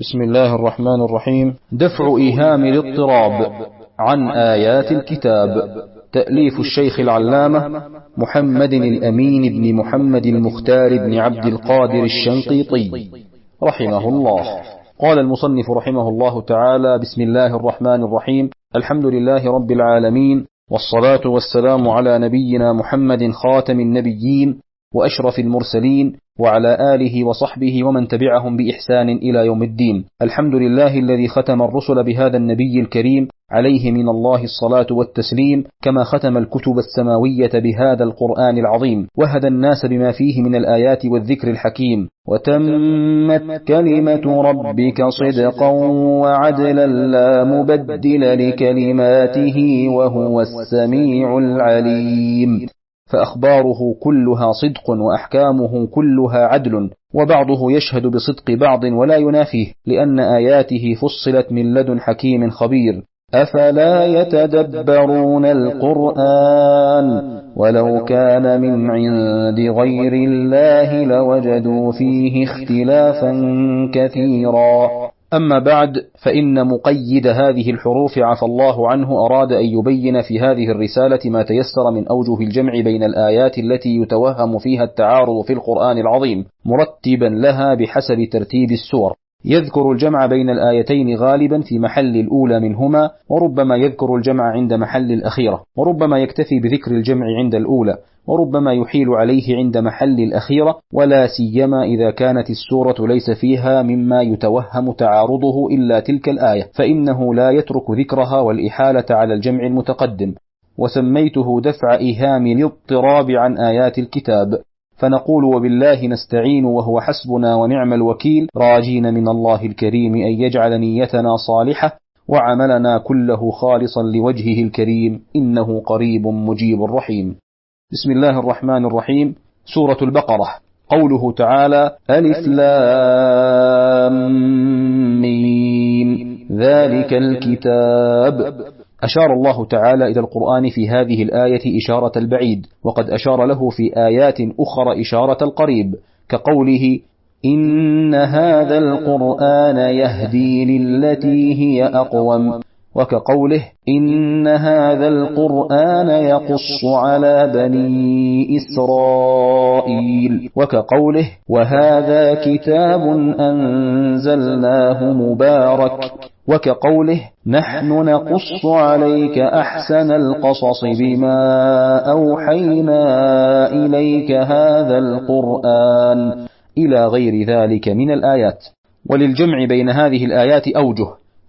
بسم الله الرحمن الرحيم دفع إيهام الاضطراب عن آيات الكتاب. تأليف الشيخ العلامة محمد الأمين بن محمد المختار بن عبد القادر الشنقيطي رحمه الله. قال المصنف رحمه الله تعالى بسم الله الرحمن الرحيم. الحمد لله رب العالمين والصلاة والسلام على نبينا محمد خاتم النبيين وأشرف المرسلين وعلى آله وصحبه ومن تبعهم بإحسان إلى يوم الدين. الحمد لله الذي ختم الرسل بهذا النبي الكريم عليه من الله الصلاة والتسليم كما ختم الكتب السماوية بهذا القرآن العظيم. وهدى الناس بما فيه من الآيات والذكر الحكيم. وتمت كلمة ربك صدقا وعدلا لا مبدل لكلماته وهو السميع العليم. فأخباره كلها صدق وأحكامه كلها عدل وبعضه يشهد بصدق بعض ولا ينافيه لأن آياته فصلت من لدن حكيم خبير. أفلا يتدبرون القرآن؟ ولو كان من عند غير الله لوجدوا فيه اختلافا كثيرا. أما بعد فإن مقيد هذه الحروف عفى الله عنه أراد أن يبين في هذه الرسالة ما تيسر من أوجه الجمع بين الآيات التي يتوهم فيها التعارض في القرآن العظيم مرتبا لها بحسب ترتيب السور. يذكر الجمع بين الآيتين غالبا في محل الأولى منهما وربما يذكر الجمع عند محل الأخيرة وربما يكتفي بذكر الجمع عند الأولى. وربما يحيل عليه عند محل الأخيرة ولا سيما إذا كانت السورة ليس فيها مما يتوهم تعارضه إلا تلك الآية فإنه لا يترك ذكرها والإحالة على الجمع المتقدم. وسميته دفع إيهام الاضطراب عن آيات الكتاب. فنقول وبالله نستعين وهو حسبنا ونعم الوكيل راجين من الله الكريم أن يجعل نيتنا صالحة وعملنا كله خالصا لوجهه الكريم إنه قريب مجيب رحيم بسم الله الرحمن الرحيم سورة البقرة قوله تعالى ألف لام ذلك الكتاب أشار الله تعالى إلى القرآن في هذه الآية إشارة البعيد وقد أشار له في آيات أخرى إشارة القريب كقوله إن هذا القرآن يهدي للتي هي أقوم وكقوله إن هذا القرآن يقص على بني إسرائيل. وكقوله وهذا كتاب أنزلناه مبارك. وكقوله نحن نقص عليك أحسن القصص بما أوحينا إليك هذا القرآن. إلى غير ذلك من الآيات. وللجمع بين هذه الآيات أوجه.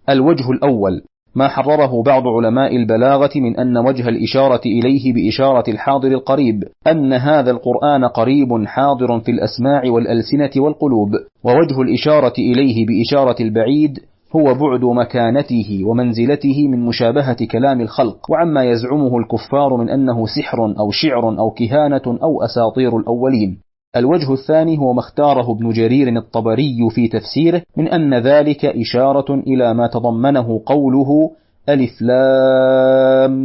الوجه الأول. ما حرره بعض علماء البلاغة من أن وجه الإشارة إليه بإشارة الحاضر القريب أن هذا القرآن قريب حاضر في الأسماع والألسنة والقلوب ووجه الإشارة إليه بإشارة البعيد هو بعد مكانته ومنزلته من مشابهة كلام الخلق وعما يزعمه الكفار من أنه سحر أو شعر أو كهانة أو أساطير الأولين. الوجه الثاني هو ما اختاره ابن جرير الطبري في تفسيره من أن ذلك إشارة إلى ما تضمنه قوله ألف لام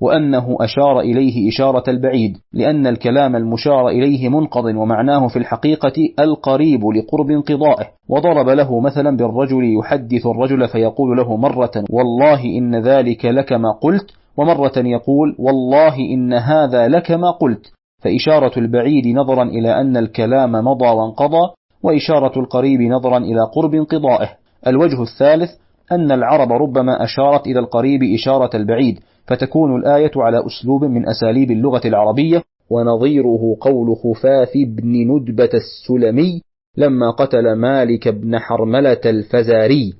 وأنه أشار إليه إشارة البعيد لأن الكلام المشار إليه منقض ومعناه في الحقيقة القريب لقرب انقضائه. وضرب له مثلا بالرجل يحدث الرجل فيقول له مرة والله إن ذلك لك ما قلت ومرة يقول والله إن هذا لك ما قلت. فإشارة البعيد نظرا إلى أن الكلام مضى وانقضى وإشارة القريب نظرا إلى قرب انقضائه. الوجه الثالث أن العرب ربما أشارت إلى القريب إشارة البعيد فتكون الآية على أسلوب من أساليب اللغة العربية ونظيره قول خفاف بن ندبة السلمي لما قتل مالك بن حرملة الفزاري.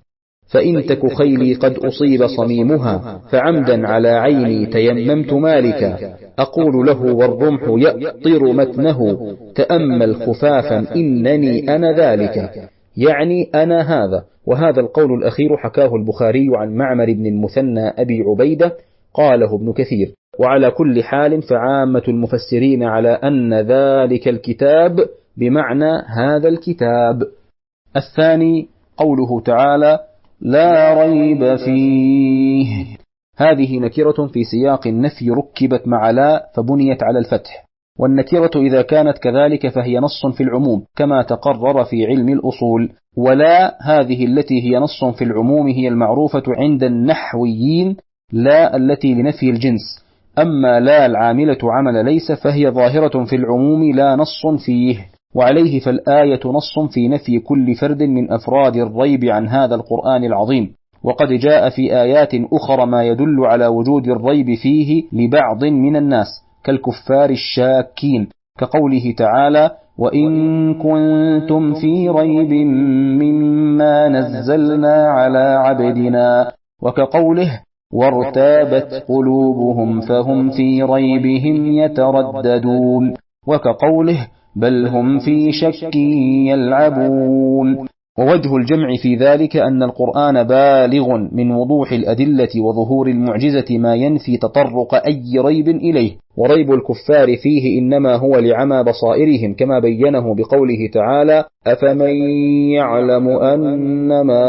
فإن تك خيلي قد أصيب صميمها فعمدا على عيني تيممت مالكا أقول له والرمح يأطر متنه تأمل خفافا إنني أنا ذلك. يعني أنا هذا. وهذا القول الأخير حكاه البخاري عن معمر بن المثنى أبي عبيدة قاله ابن كثير. وعلى كل حال فعامة المفسرين على أن ذلك الكتاب بمعنى هذا الكتاب. الثاني قوله تعالى لا ريب فيه. هذه نكرة في سياق النفي ركبت مع لا فبنيت على الفتح. والنكرة إذا كانت كذلك فهي نص في العموم كما تقرر في علم الأصول. ولا هذه التي هي نص في العموم هي المعروفة عند النحويين لا التي لنفي الجنس. أما لا العاملة عمل ليس فهي ظاهرة في العموم لا نص فيه. وعليه فالآية نص في نفي كل فرد من أفراد الريب عن هذا القرآن العظيم. وقد جاء في آيات أخرى ما يدل على وجود الريب فيه لبعض من الناس كالكفار الشاكين كقوله تعالى وإن كنتم في ريب مما نزلنا على عبدنا وكقوله وارتابت قلوبهم فهم في ريبهم يترددون وكقوله بل هم في شك يلعبون. ووجه الجمع في ذلك أن القرآن بالغ من وضوح الأدلة وظهور المعجزة ما ينفي تطرق أي ريب إليه. وريب الكفار فيه إنما هو لعمى بصائرهم كما بينه بقوله تعالى أفمن يعلم أن ما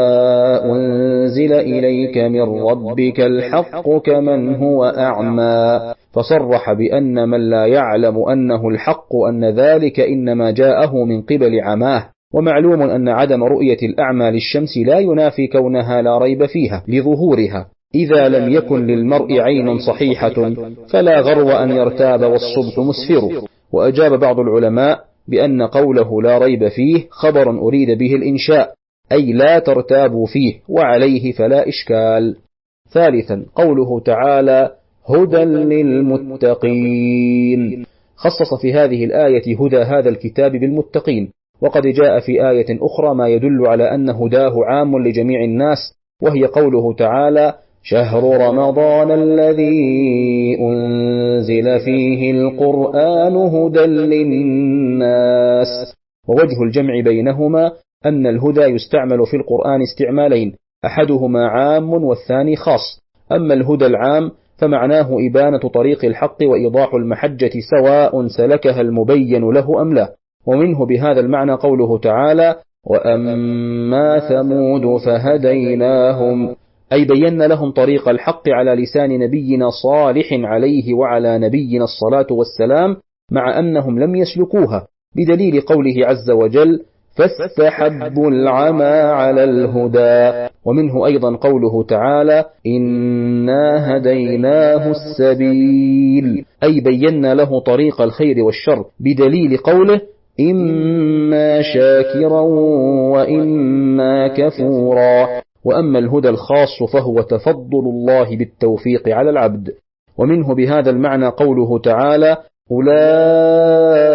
أنزل إليك من ربك الحق كمن هو أعمى فصرح بأن من لا يعلم أنه الحق أن ذلك إنما جاءه من قبل عماه ومعلوم أن عدم رؤية الأعمى للشمس لا ينافي كونها لا ريب فيها لظهورها. إذا لم يكن للمرء عين صحيحة فلا غرو أن يرتاب والصبح مسفر وأجاب بعض العلماء بأن قوله لا ريب فيه خبر أريد به الإنشاء أي لا ترتابوا فيه وعليه فلا إشكال. ثالثا قوله تعالى هدى للمتقين. خصص في هذه الآية هدى هذا الكتاب بالمتقين. وقد جاء في آية أخرى ما يدل على أن هداه عام لجميع الناس وهي قوله تعالى شهر رمضان الذي أنزل فيه القرآن هدى للناس ووجه الجمع بينهما أن الهدى يستعمل في القرآن استعمالين أحدهما عام والثاني خاص. أما الهدى العام فمعناه إبانة طريق الحق وإيضاح المحجة سواء سلكها المبين له أم لا. ومنه بهذا المعنى قوله تعالى وأما ثمود فهديناهم. أي بينا لهم طريق الحق على لسان نبينا صالح عليه وعلى نبينا الصلاة والسلام مع أنهم لم يسلكوها بدليل قوله عز وجل فاستحبوا العمى على الهدى. ومنه أيضا قوله تعالى إنا هديناه السبيل. أي بينا له طريق الخير والشر بدليل قوله إما شاكرا وإما كفورا. وأما الهدى الخاص فهو تفضل الله بالتوفيق على العبد. ومنه بهذا المعنى قوله تعالى أولئك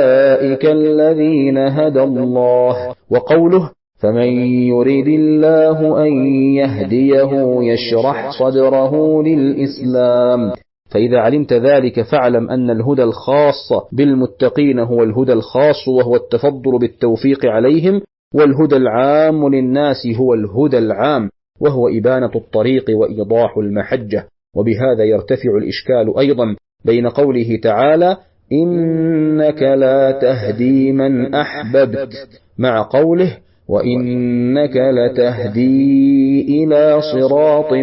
الذين هدى الله وقوله فمن يريد الله أن يهديه يشرح صدره للإسلام فإذا علمت ذلك فاعلم أن الهدى الخاص بالمتقين هو الهدى الخاص وهو التفضل بالتوفيق عليهم والهدى العام للناس هو الهدى العام وهو إبانة الطريق وإيضاح المحجة وبهذا يرتفع الإشكال أيضا بين قوله تعالى إنك لا تهدي من أحببت مع قوله وإنك لتهدي إلى صراط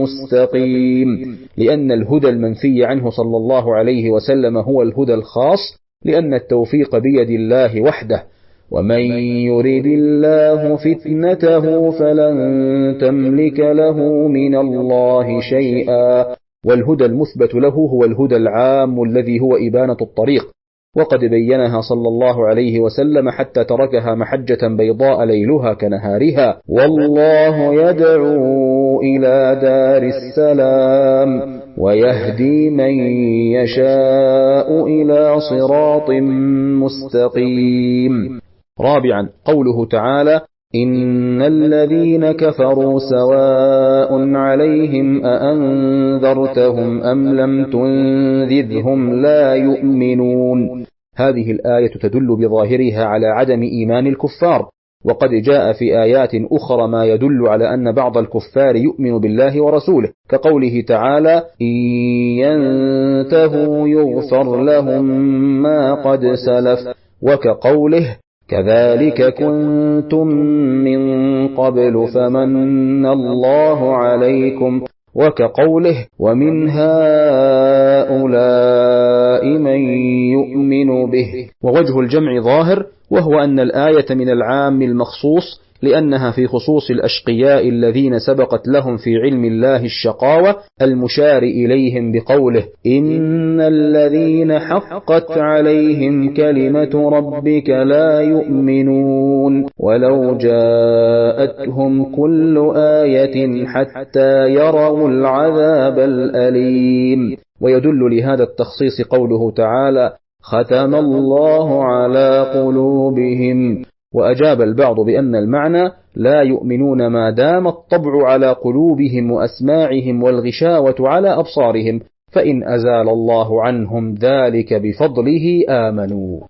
مستقيم. لأن الهدى المنفي عنه صلى الله عليه وسلم هو الهدى الخاص لأن التوفيق بيد الله وحده. ومن يرد الله فتنته فلن تملك له من الله شيئا. والهدى المثبت له هو الهدى العام الذي هو إبانة الطريق. وقد بينها صلى الله عليه وسلم حتى تركها محجة بيضاء ليلها كنهارها. والله يدعو إلى دار السلام ويهدي من يشاء إلى صراط مستقيم. رابعا قوله تعالى إن الذين كفروا سواء عليهم أأنذرتهم أم لم تنذرهم لا يؤمنون هذه الآية تدل بظاهرها على عدم إيمان الكفار وقد جاء في آيات أخرى ما يدل على أن بعض الكفار يؤمن بالله ورسوله كقوله تعالى إن ينتهوا يغفر لهم ما قد سلف وكقوله كذلك كنتم من قبل فمن الله عليكم وكقوله ومن هؤلاء من يؤمن به. ووجه الجمع ظاهر وهو أن الآية من العام المخصوص لأنها في خصوص الأشقياء الذين سبقت لهم في علم الله الشقاوة المشار إليهم بقوله إن الذين حقت عليهم كلمة ربك لا يؤمنون ولو جاءتهم كل آية حتى يروا العذاب الأليم. ويدل لهذا التخصيص قوله تعالى ختم الله على قلوبهم. وأجاب البعض بأن المعنى لا يؤمنون ما دام الطبع على قلوبهم وأسماعهم والغشاوة على أبصارهم فإن أزال الله عنهم ذلك بفضله آمنوا.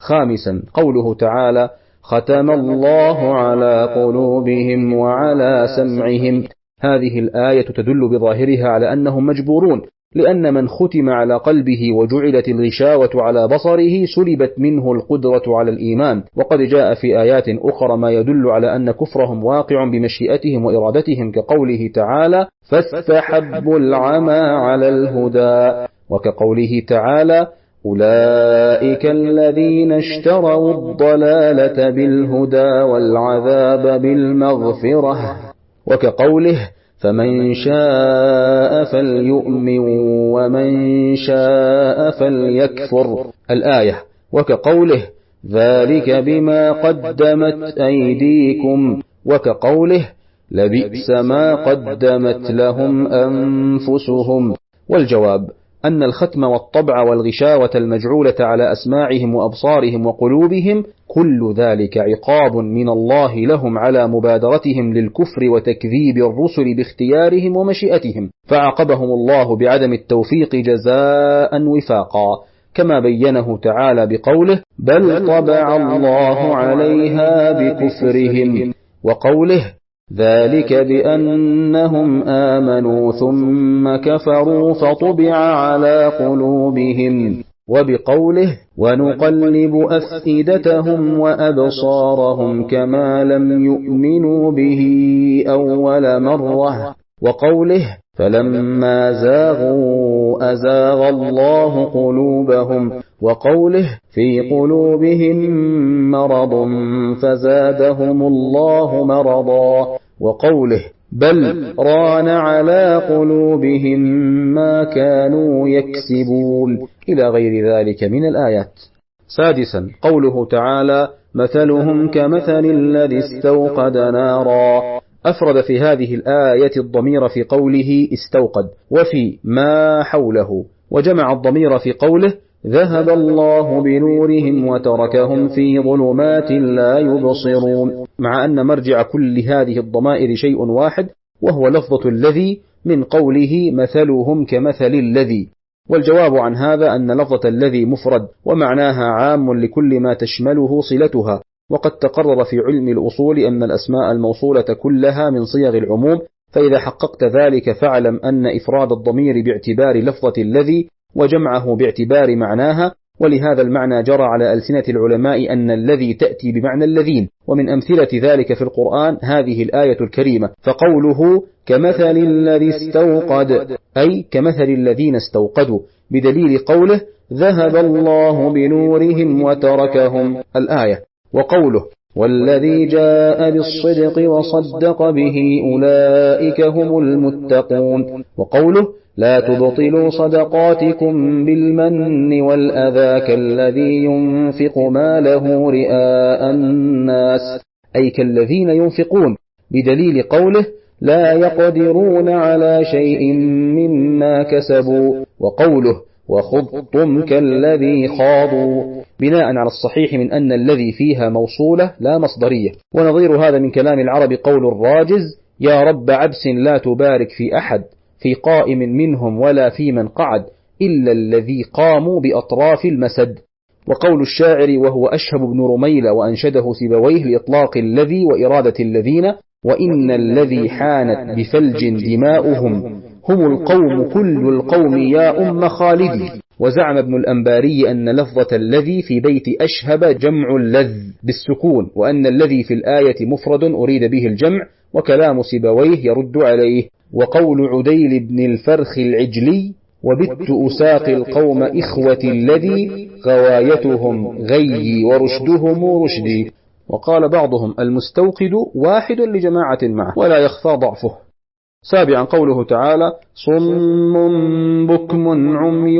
خامسا قوله تعالى ختم الله على قلوبهم وعلى سمعهم. هذه الآية تدل بظاهرها على أنهم مجبورون لأن من ختم على قلبه وجعلت الغشاوة على بصره سلبت منه القدرة على الإيمان. وقد جاء في آيات أخرى ما يدل على أن كفرهم واقع بمشيئتهم وإرادتهم كقوله تعالى فاستحبوا العمى على الهدى وكقوله تعالى أولئك الذين اشتروا الضلالة بالهدى والعذاب بالمغفرة وكقوله فمن شاء فليؤمن ومن شاء فليكفر. الآية وكقوله ذلك بما قدمت أيديكم وكقوله لبئس ما قدمت لهم أنفسهم. والجواب أن الختم والطبع والغشاوة المجعولة على أسماعهم وأبصارهم وقلوبهم كل ذلك عقاب من الله لهم على مبادرتهم للكفر وتكذيب الرسل باختيارهم ومشيئتهم فعاقبهم الله بعدم التوفيق جزاء وفاقا كما بينه تعالى بقوله بل طبع الله عليها بكفرهم وقوله ذلك بأنهم آمنوا ثم كفروا فطبع على قلوبهم. وبقوله ونقلب أفئدتهم وأبصارهم كما لم يؤمنوا به أول مرة وقوله فلما زاغوا أزاغ الله قلوبهم وقوله في قلوبهم مرض فزادهم الله مرضا وقوله بل ران على قلوبهم ما كانوا يكسبون. إلى غير ذلك من الآيات. سادسا قوله تعالى مثلهم كمثل الذي استوقد نارا. أفرد في هذه الآية الضمير في قوله استوقد وفي ما حوله. وجمع الضمير في قوله ذهب الله بنورهم وتركهم في ظلمات لا يبصرون. مع أن مرجع كل هذه الضمائر شيء واحد وهو لفظة الذي من قوله مثلهم كمثل الذي. والجواب عن هذا أن لفظة الذي مفرد ومعناها عام لكل ما تشمله صلتها. وقد تقرر في علم الأصول أن الأسماء الموصولة كلها من صيغ العموم فإذا حققت ذلك فاعلم أن إفراد الضمير باعتبار لفظة الذي وجمعه باعتبار معناها ولهذا المعنى جرى على ألسنة العلماء أن الذي تأتي بمعنى الذين ومن أمثلة ذلك في القرآن هذه الآية الكريمة فقوله كمثل الذي استوقد أي كمثل الذين استوقدوا بدليل قوله ذهب الله بنورهم وتركهم الآية. وقوله والذي جاء بالصدق وصدق به أولئك هم المتقون وقوله لا تبطلوا صدقاتكم بالمن والأذى كالذي ينفق ماله رئاء الناس. أي كالذين ينفقون بدليل قوله لا يقدرون على شيء مما كسبوا. وقوله وخضتم كالذي خاضوا. بناء على الصحيح من أن الذي فيها موصولة لا مصدرية. ونظير هذا من كلام العرب قول الراجز يا رب عبس لا تبارك في أحد. في قائم منهم ولا في من قعد إلا الذي قاموا بأطراف المسد. وقول الشاعر وهو أشهب بن رميل وأنشده سبويه لإطلاق الذي وإرادة الذين وإن الذي حانت بفلج دماؤهم. هم القوم كل القوم يا أم خالدي وزعم ابن الأنباري أن لفظة الذي في بيت أشهب جمع اللذ بالسكون وأن الذي في الآية مفرد أريد به الجمع وكلام سبويه يرد عليه. وقول عديل بن الفرخ العجلي وبت أساق القوم إخوة الذي غوايتهم غي ورشدهم رشدي. وقال بعضهم المستوقد واحد لجماعة معه ولا يخفى ضعفه. سابعا قوله تعالى صم بكم عمي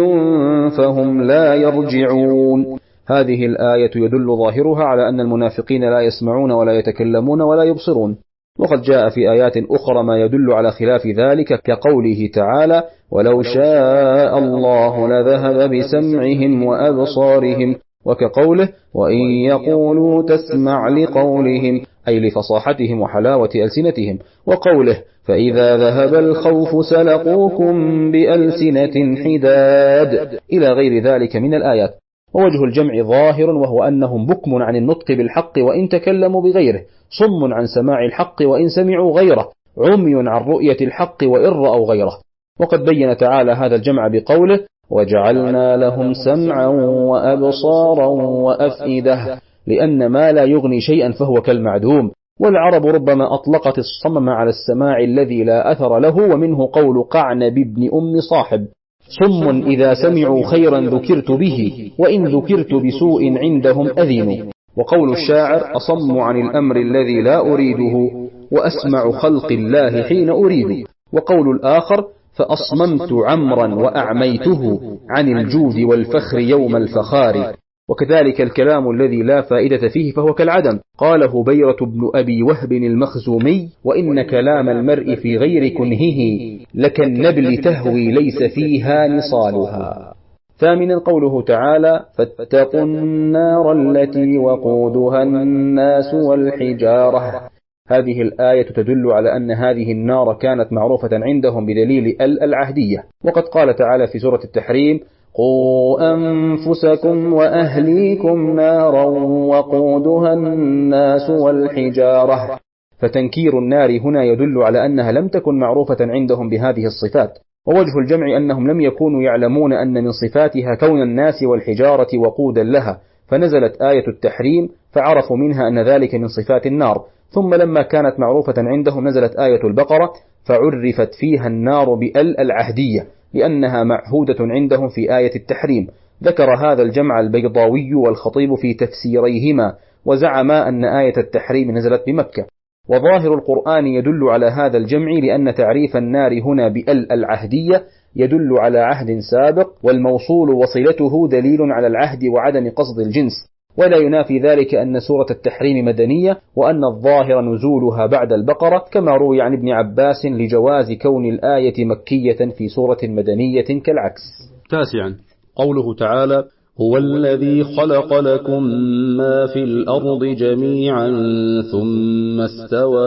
فهم لا يرجعون. هذه الآية يدل ظاهرها على أن المنافقين لا يسمعون ولا يتكلمون ولا يبصرون. وقد جاء في آيات أخرى ما يدل على خلاف ذلك كقوله تعالى ولو شاء الله لذهب بسمعهم وأبصارهم. وكقوله وإن يقولوا تسمع لقولهم. أي لفصاحتهم وحلاوة ألسنتهم. وقوله فإذا ذهب الخوف سلقوكم بألسنة حداد. إلى غير ذلك من الآيات. ووجه الجمع ظاهر وهو أنهم بكم عن النطق بالحق وإن تكلموا بغيره صم عن سماع الحق وإن سمعوا غيره عمي عن رؤية الحق وإن رأوا غيره. وقد بين تعالى هذا الجمع بقوله وجعلنا لهم سمعا وأبصارا وأفئدة لأن ما لا يغني شيئا فهو كالمعدوم. والعرب ربما أطلقت الصمم على السماع الذي لا أثر له ومنه قول قعنب بن أم صاحب. صم إذا سمعوا خيرا ذكرت به وإن ذكرت بسوء عندهم أذنوا. وقول الشاعر أصم عن الأمر الذي لا أريده وأسمع خلق الله حين أريد. وقول الآخر فأصممت عمرا وأعميته عن الجود والفخر يوم الفخار. وكذلك الكلام الذي لا فائدة فيه فهو كالعدم. قاله بيرة بن أبي وهب المخزومي وإن كلام المرء في غير كنهه لكالنبل تهوي ليس فيها نصالها. ثامنا قوله تعالى فاتقوا النار التي وقودها الناس والحجارة. هذه الآية تدل على أن هذه النار كانت معروفة عندهم بدليل ال العهدية. وقد قال تعالى في سورة التحريم قوا أنفسكم وأهليكم نارا وقودها الناس والحجارة فتنكير النار هنا يدل على أنها لم تكن معروفة عندهم بهذه الصفات. ووجه الجمع أنهم لم يكونوا يعلمون أن من صفاتها كون الناس والحجارة وقودا لها فنزلت آية التحريم فعرفوا منها أن ذلك من صفات النار. ثم لما كانت معروفة عندهم نزلت آية البقرة فعرفت فيها النار بأل العهدية. لأنها معهودة عندهم في آية التحريم. ذكر هذا الجمع البيضاوي والخطيب في تفسيريهما وزعما أن آية التحريم نزلت بمكة. وظاهر القرآن يدل على هذا الجمع لأن تعريف النار هنا بأل العهدية يدل على عهد سابق والموصول وصلته دليل على العهد وعدم قصد الجنس. ولا ينافي ذلك أن سورة التحريم مدنية وأن الظاهر نزولها بعد البقرة كما روي عن ابن عباس لجواز كون الآية مكية في سورة مدنية كالعكس. تاسعا. قوله تعالى هو الذي خلق لكم ما في الأرض جميعا ثم استوى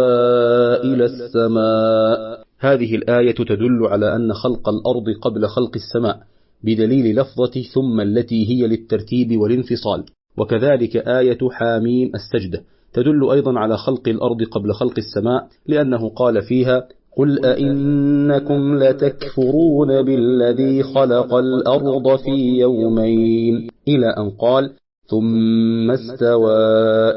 إلى السماء. هذه الآية تدل على أن خلق الأرض قبل خلق السماء بدليل لفظة ثم التي هي للترتيب والانفصال وكذلك آية حاميم السجدة. تدل أيضا على خلق الأرض قبل خلق السماء لأنه قال فيها قل أئنكم لتكفرون بالذي خلق الأرض في يومين. إلى أن قال ثم استوى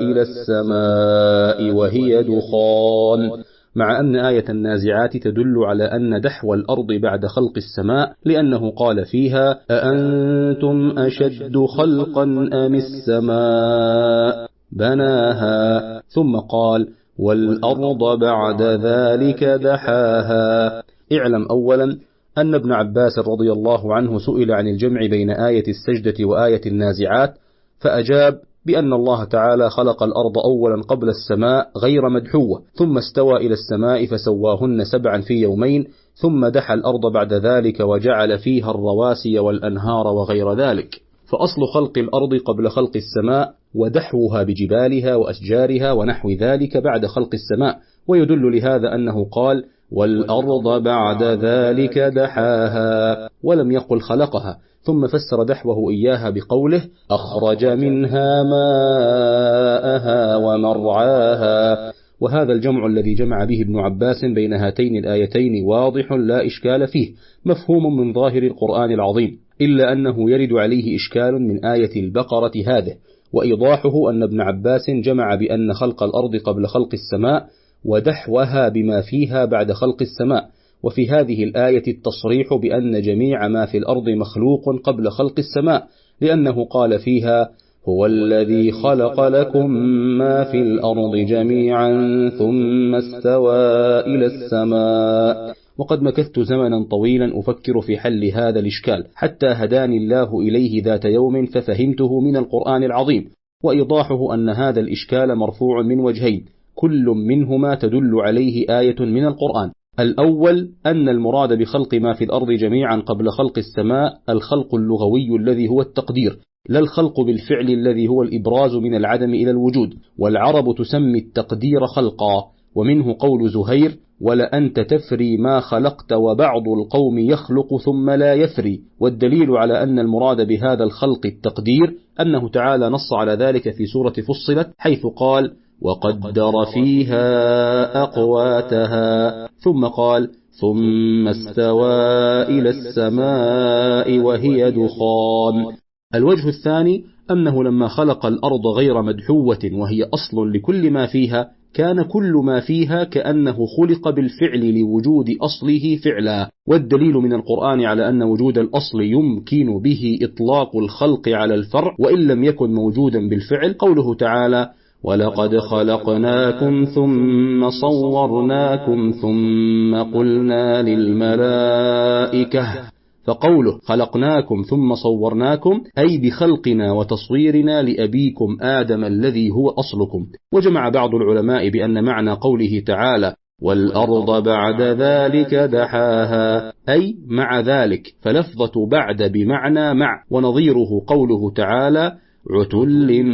إلى السماء وهي دخان. مع أن آية النازعات تدل على أن دحو الأرض بعد خلق السماء لأنه قال فيها أأنتم أشد خلقا أم السماء؟ بناها. ثم قال والأرض بعد ذلك دحاها. اعلم أولا أن ابن عباس رضي الله عنه سئل عن الجمع بين آية السجدة وآية النازعات فأجاب بأن الله تعالى خلق الأرض أولا قبل السماء غير مدحوة ثم استوى إلى السماء فسواهن سبعا في يومين ثم دحى الأرض بعد ذلك وجعل فيها الرواسي والأنهار وغير ذلك. فأصل خلق الأرض قبل خلق السماء ودحوها بجبالها وأشجارها ونحو ذلك بعد خلق السماء. ويدل لهذا أنه قال والأرض بعد ذلك دحاها ولم يقل خلقها ثم فسر دحوه إياها بقوله أخرج منها ماءها ومرعاها. وهذا الجمع الذي جمع به ابن عباس بين هاتين الآيتين واضح لا إشكال فيه مفهوم من ظاهر القرآن العظيم إلا أنه يرد عليه إشكال من آية البقرة هذه وإيضاحه أن ابن عباس جمع بأن خلق الأرض قبل خلق السماء ودحوها بما فيها بعد خلق السماء. وفي هذه الآية التصريح بأن جميع ما في الأرض مخلوق قبل خلق السماء لأنه قال فيها هو الذي خلق لكم ما في الأرض جميعا ثم استوى إلى السماء. وقد مكثت زمنا طويلا أفكر في حل هذا الإشكال حتى هداني الله إليه ذات يوم ففهمته من القرآن العظيم. وإيضاحه أن هذا الإشكال مرفوع من وجهين كل منهما تدل عليه آية من القرآن. الأول أن المراد بخلق ما في الأرض جميعا قبل خلق السماء الخلق اللغوي الذي هو التقدير لا الخلق بالفعل الذي هو الإبراز من العدم إلى الوجود والعرب تسمي التقدير خلقا ومنه قول زهير ولأنت تفري ما خلقت وبعض القوم يخلق ثم لا يفري والدليل على أن المراد بهذا الخلق التقدير أنه تعالى نص على ذلك في سورة فصلت حيث قال وقدر فيها أقواتها. ثم قال ثم استوى إلى السماء وهي دخان. الوجه الثاني أنه لما خلق الأرض غير مدحوة وهي أصل لكل ما فيها كان كل ما فيها كأنه خلق بالفعل لوجود أصله فعلا. والدليل من القرآن على أن وجود الأصل يمكن به إطلاق الخلق على الفرع وإن لم يكن موجودا بالفعل قوله تعالى ولقد خلقناكم ثم صورناكم ثم قلنا للملائكة فقوله خلقناكم ثم صورناكم أي بخلقنا وتصويرنا لأبيكم آدم الذي هو أصلكم. وجمع بعض العلماء بأن معنى قوله تعالى والأرض بعد ذلك دحاها أي مع ذلك فلفظة بعد بمعنى مع ونظيره قوله تعالى عتل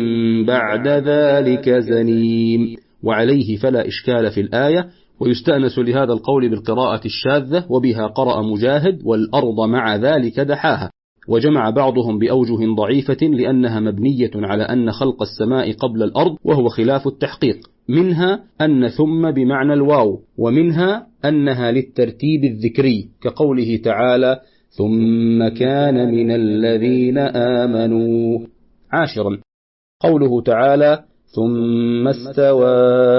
بعد ذلك زنيم. وعليه فلا إشكال في الآية ويستأنس لهذا القول بالقراءة الشاذة وبها قرأ مجاهد والأرض مع ذلك دحاها. وجمع بعضهم بأوجه ضعيفة لأنها مبنية على أن خلق السماء قبل الأرض وهو خلاف التحقيق. منها أن ثم بمعنى الواو ومنها أنها للترتيب الذكري كقوله تعالى ثم كان من الذين آمنوا عاشرا. قوله تعالى ثم استوى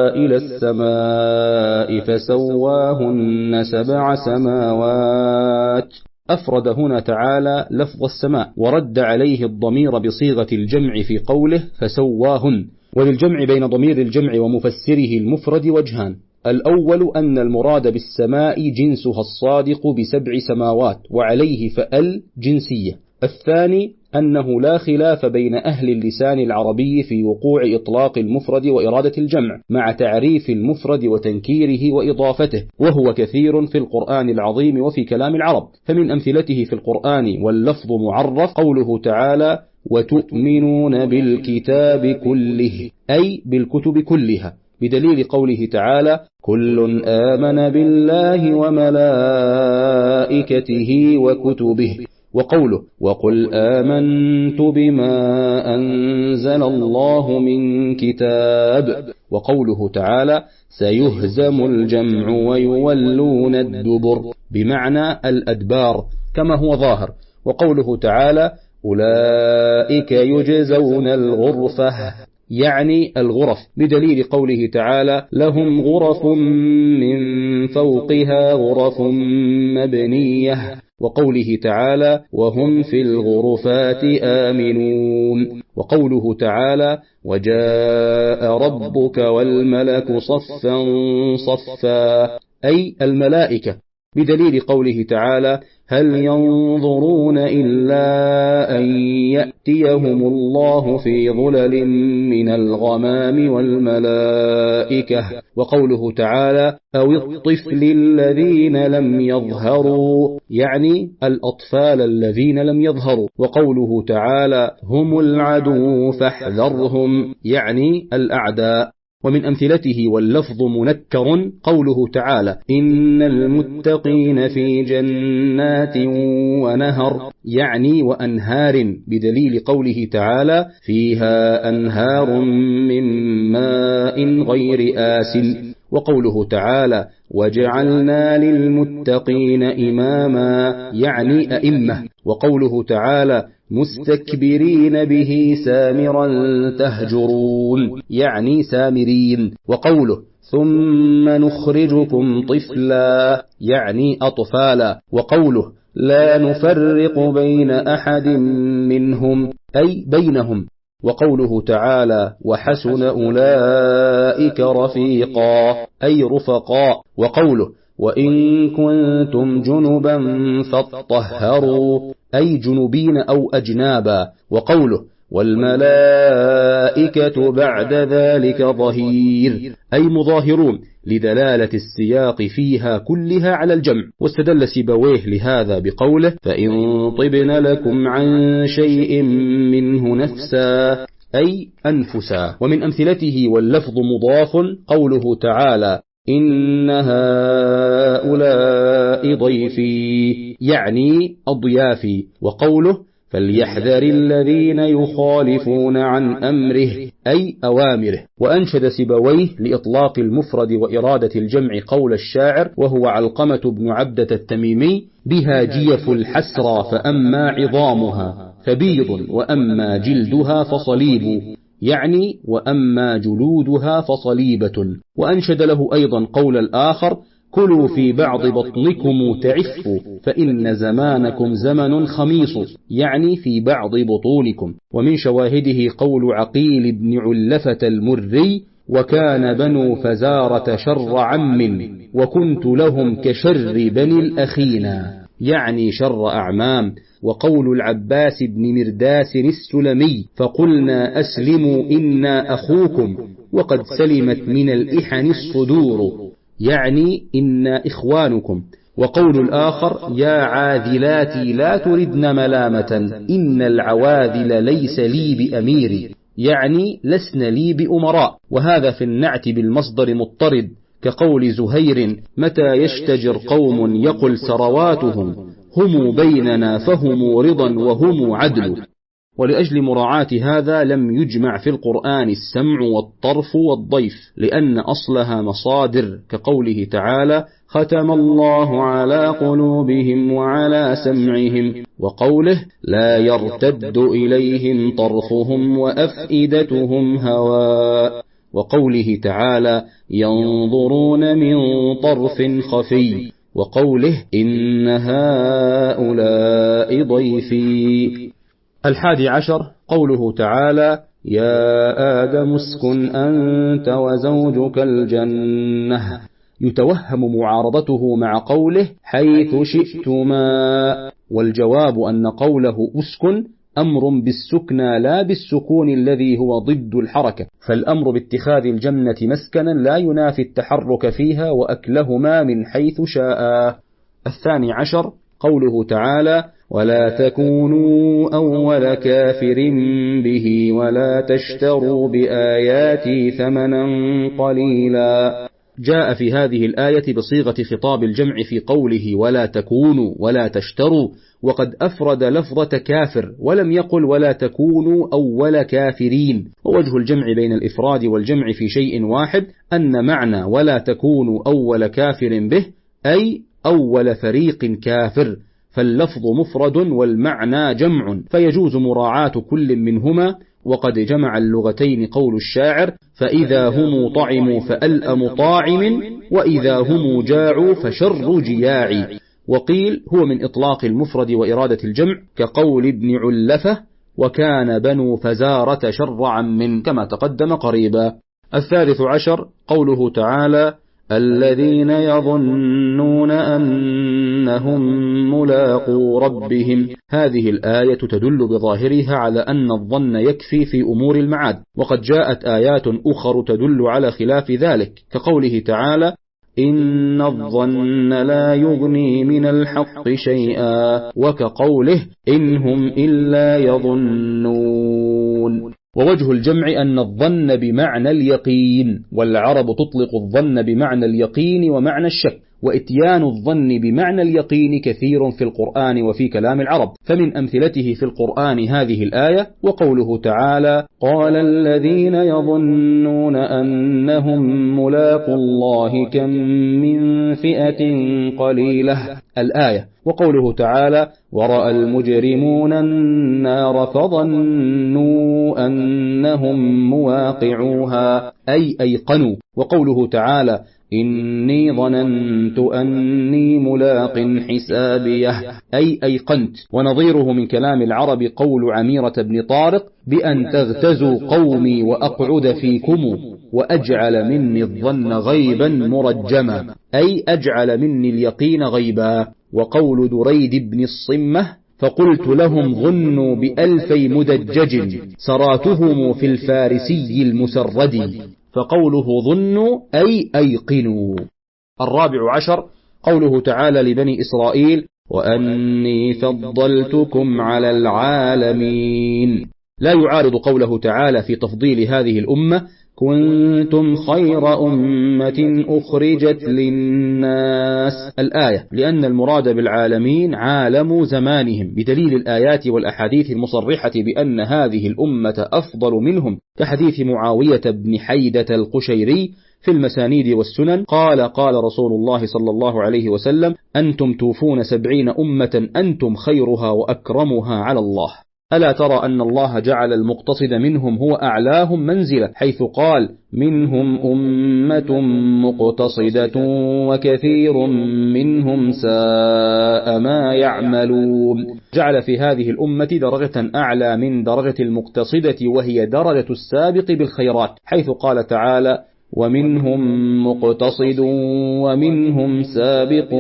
إلى السماء فسواهن سبع سماوات. أفرد هنا تعالى لفظ السماء ورد عليه الضمير بصيغة الجمع في قوله فسواهن. وللجمع بين ضمير الجمع ومفسره المفرد وجهان. الأول أن المراد بالسماء جنسها الصادق بسبع سماوات وعليه فأل جنسية. الثاني أنه لا خلاف بين أهل اللسان العربي في وقوع إطلاق المفرد وإرادة الجمع مع تعريف المفرد وتنكيره وإضافته وهو كثير في القرآن العظيم وفي كلام العرب. فمن أمثلته في القرآن واللفظ معرف قوله تعالى وتؤمنون بالكتاب كله أي بالكتب كلها بدليل قوله تعالى كل آمن بالله وملائكته وكتبه وقوله وقل آمنت بما أنزل الله من كتاب وقوله تعالى سيهزم الجمع ويولون الدبر بمعنى الأدبار كما هو ظاهر وقوله تعالى أولئك يجزون الغرفة يعني الغرف بدليل قوله تعالى لهم غرف من فوقها غرف مبنية وقوله تعالى وهم في الغرفات آمنون وقوله تعالى وجاء ربك والملك صفا صفا أي الملائكة بدليل قوله تعالى هل ينظرون إلا أن يأتيهم الله في ظلل من الغمام والملائكة؟ وقوله تعالى أو الطفل الذين لم يظهروا يعني الأطفال الذين لم يظهروا. وقوله تعالى هم العدو فاحذرهم يعني الأعداء. ومن أمثلته واللفظ منكر قوله تعالى إن المتقين في جنات ونهر يعني وأنهار بدليل قوله تعالى فيها أنهار من ماء غير آسن وقوله تعالى وجعلنا للمتقين إماما يعني أئمة وقوله تعالى مستكبرين به سامرا تهجرون. يعني سامرين. وقوله ثم نخرجكم طفلا. يعني أطفالا. وقوله لا نفرق بين أحد منهم. أي بينهم. وقوله تعالى وحسن أولئك رفيقا. أي رفقاء. وقوله وإن كنتم جنبا فاطهروا أي جنبين أو أجنابا. وقوله والملائكة بعد ذلك ظهير أي مظاهرون لدلالة السياق فيها كلها على الجمع. واستدل سيبويه لهذا بقوله فإن طبن لكم عن شيء منه نفسا أي أنفسا. ومن أمثلته واللفظ مضاف قوله تعالى إن هؤلاء ضيفي يعني أضيافي. وقوله فليحذر الذين يخالفون عن أمره أي أوامره. وأنشد سبويه لإطلاق المفرد وإرادة الجمع قول الشاعر وهو علقمة بن عبدة التميمي بها جيف الحسرى فأما عظامها فبيض وأما جلدها فصليب. يعني وأما جلودها فصليبة. وأنشد له أيضا قول الآخر كلوا في بعض بطنكم تعفوا فإن زمانكم زمن خميص يعني في بعض بطونكم. ومن شواهده قول عقيل بن علفة المري وكان بنو فزارة شر عم وكنت لهم كشر بني الأخينا يعني شر أعمام. وقول العباس بن مرداس السلمي فقلنا أسلموا إنا أخوكم وقد سلمت من الإحن الصدور يعني إنا إخوانكم. وقول الآخر يا عاذلاتي لا تردن ملامة إن العواذل ليس لي بأميري يعني لسن لي بأمراء. وهذا في النعت بالمصدر مضطرد كقول زهير متى يشتجر قوم يقل سرواتهم هم بيننا فهم رضا وهم عدل. ولأجل مراعاة هذا لم يجمع في القرآن السمع والطرف والضيف لأن أصلها مصادر كقوله تعالى ختم الله على قلوبهم وعلى سمعهم وقوله لا يرتد إليهم طرفهم وأفئدتهم هواء وقوله تعالى ينظرون من طرف خفي وقوله إن هؤلاء ضيفي. الحادي عشر قوله تعالى يا آدم اسكن أنت وزوجك الجنة. يتوهم معارضته مع قوله حيث شئتما. والجواب أن قوله أسكن أمر بالسكنى لا بالسكون الذي هو ضد الحركة فالأمر باتخاذ الجنة مسكنا لا ينافي التحرك فيها وأكلهما من حيث شاء. الثاني عشر قوله تعالى ولا تكونوا أول كافر به ولا تشتروا بآياتي ثمنا قليلا جاء في هذه الآية بصيغة خطاب الجمع في قوله ولا تكونوا ولا تشتروا وقد أفرد لفظة كافر ولم يقل ولا تكونوا أول كافرين. ووجه الجمع بين الإفراد والجمع في شيء واحد أن معنى ولا تكونوا أول كافر به أي أول فريق كافر فاللفظ مفرد والمعنى جمع فيجوز مراعاة كل منهما وقد جمع اللغتين قول الشاعر فإذا هم طعموا فألأم طاعم وإذا هم جاعوا فشر جياع. وقيل هو من إطلاق المفرد وإرادة الجمع كقول ابن علفة وكان بنو فزارة شر عم كما تقدم قريبا. الثالث عشر قوله تعالى الذين يظنون أنهم ملاقو ربهم. هذه الآية تدل بظاهرها على أن الظن يكفي في أمور المعاد وقد جاءت آيات أخر تدل على خلاف ذلك كقوله تعالى إن الظن لا يغني من الحق شيئا وكقوله إن هم إلا يظنون. ووجه الجمع أن الظن بمعنى اليقين والعرب تطلق الظن بمعنى اليقين ومعنى الشك. وإتيان الظن بمعنى اليقين كثير في القرآن وفي كلام العرب. فمن أمثلته في القرآن هذه الآية وقوله تعالى قال الذين يظنون أنهم ملاقوا الله كم من فئة قليلة. الآية وقوله تعالى ورأى المجرمون النار فظنوا أنهم مواقعوها. أي أيقنوا. وقوله تعالى إني ظننت أني ملاق حسابيه. أي أيقنت ونظيره من كلام العرب قول عميرة بن طارق بأن تغتزوا قومي وأقعد فيكم وأجعل مني الظن غيبا مرجما. أي أجعل مني اليقين غيبا. وقول دريد بن الصمة فقلت لهم ظنوا بألفي مدجج سراتهم في الفارسي المسرد. فقوله ظنوا أي أيقنوا. الرابع عشر قوله تعالى لبني إسرائيل وأني فضلتكم على العالمين. لا يعارض قوله تعالى في تفضيل هذه الأمة كنتم خير أمة أخرجت للناس. الآية لأن المراد بالعالمين عالم زمانهم. بدليل الآيات والأحاديث المصرحة بأن هذه الأمة أفضل منهم. كحديث معاوية بن حيدة القشيري في المسانيد والسنن قال قال رسول الله صلى الله عليه وسلم أنتم توفون سبعين أمة أنتم خيرها وأكرمها على الله. ألا ترى أن الله جعل المقتصد منهم هو أعلاهم منزلة حيث قال منهم أمة مقتصدة وكثير منهم ساء ما يعملون. جعل في هذه الأمة درجة أعلى من درجة المقتصدة وهي درجة السابق بالخيرات حيث قال تعالى ومنهم مقتصد ومنهم سابق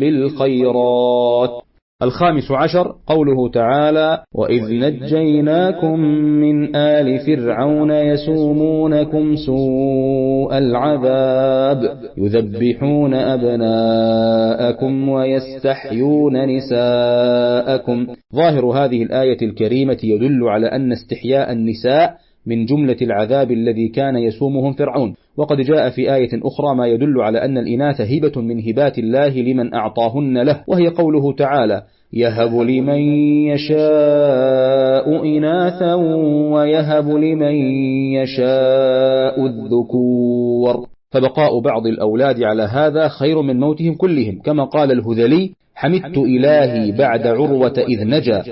بالخيرات. الخامس عشر قوله تعالى وإذ نجيناكم من آل فرعون يسومونكم سوء العذاب يذبحون أبناءكم ويستحيون نساءكم ظاهر هذه الآية الكريمة يدل على أن استحياء النساء من جملة العذاب الذي كان يسومهم فرعون. وقد جاء في آية أخرى ما يدل على أن الإناث هبة من هبات الله لمن أعطاهن له. وهي قوله تعالى يهب لمن يشاء إناثا ويهب لمن يشاء الذكور. فبقاء بعض الأولاد على هذا خير من موتهم كلهم. كما قال الهذلي حمدت إلهي بعد عروة إذ نجا.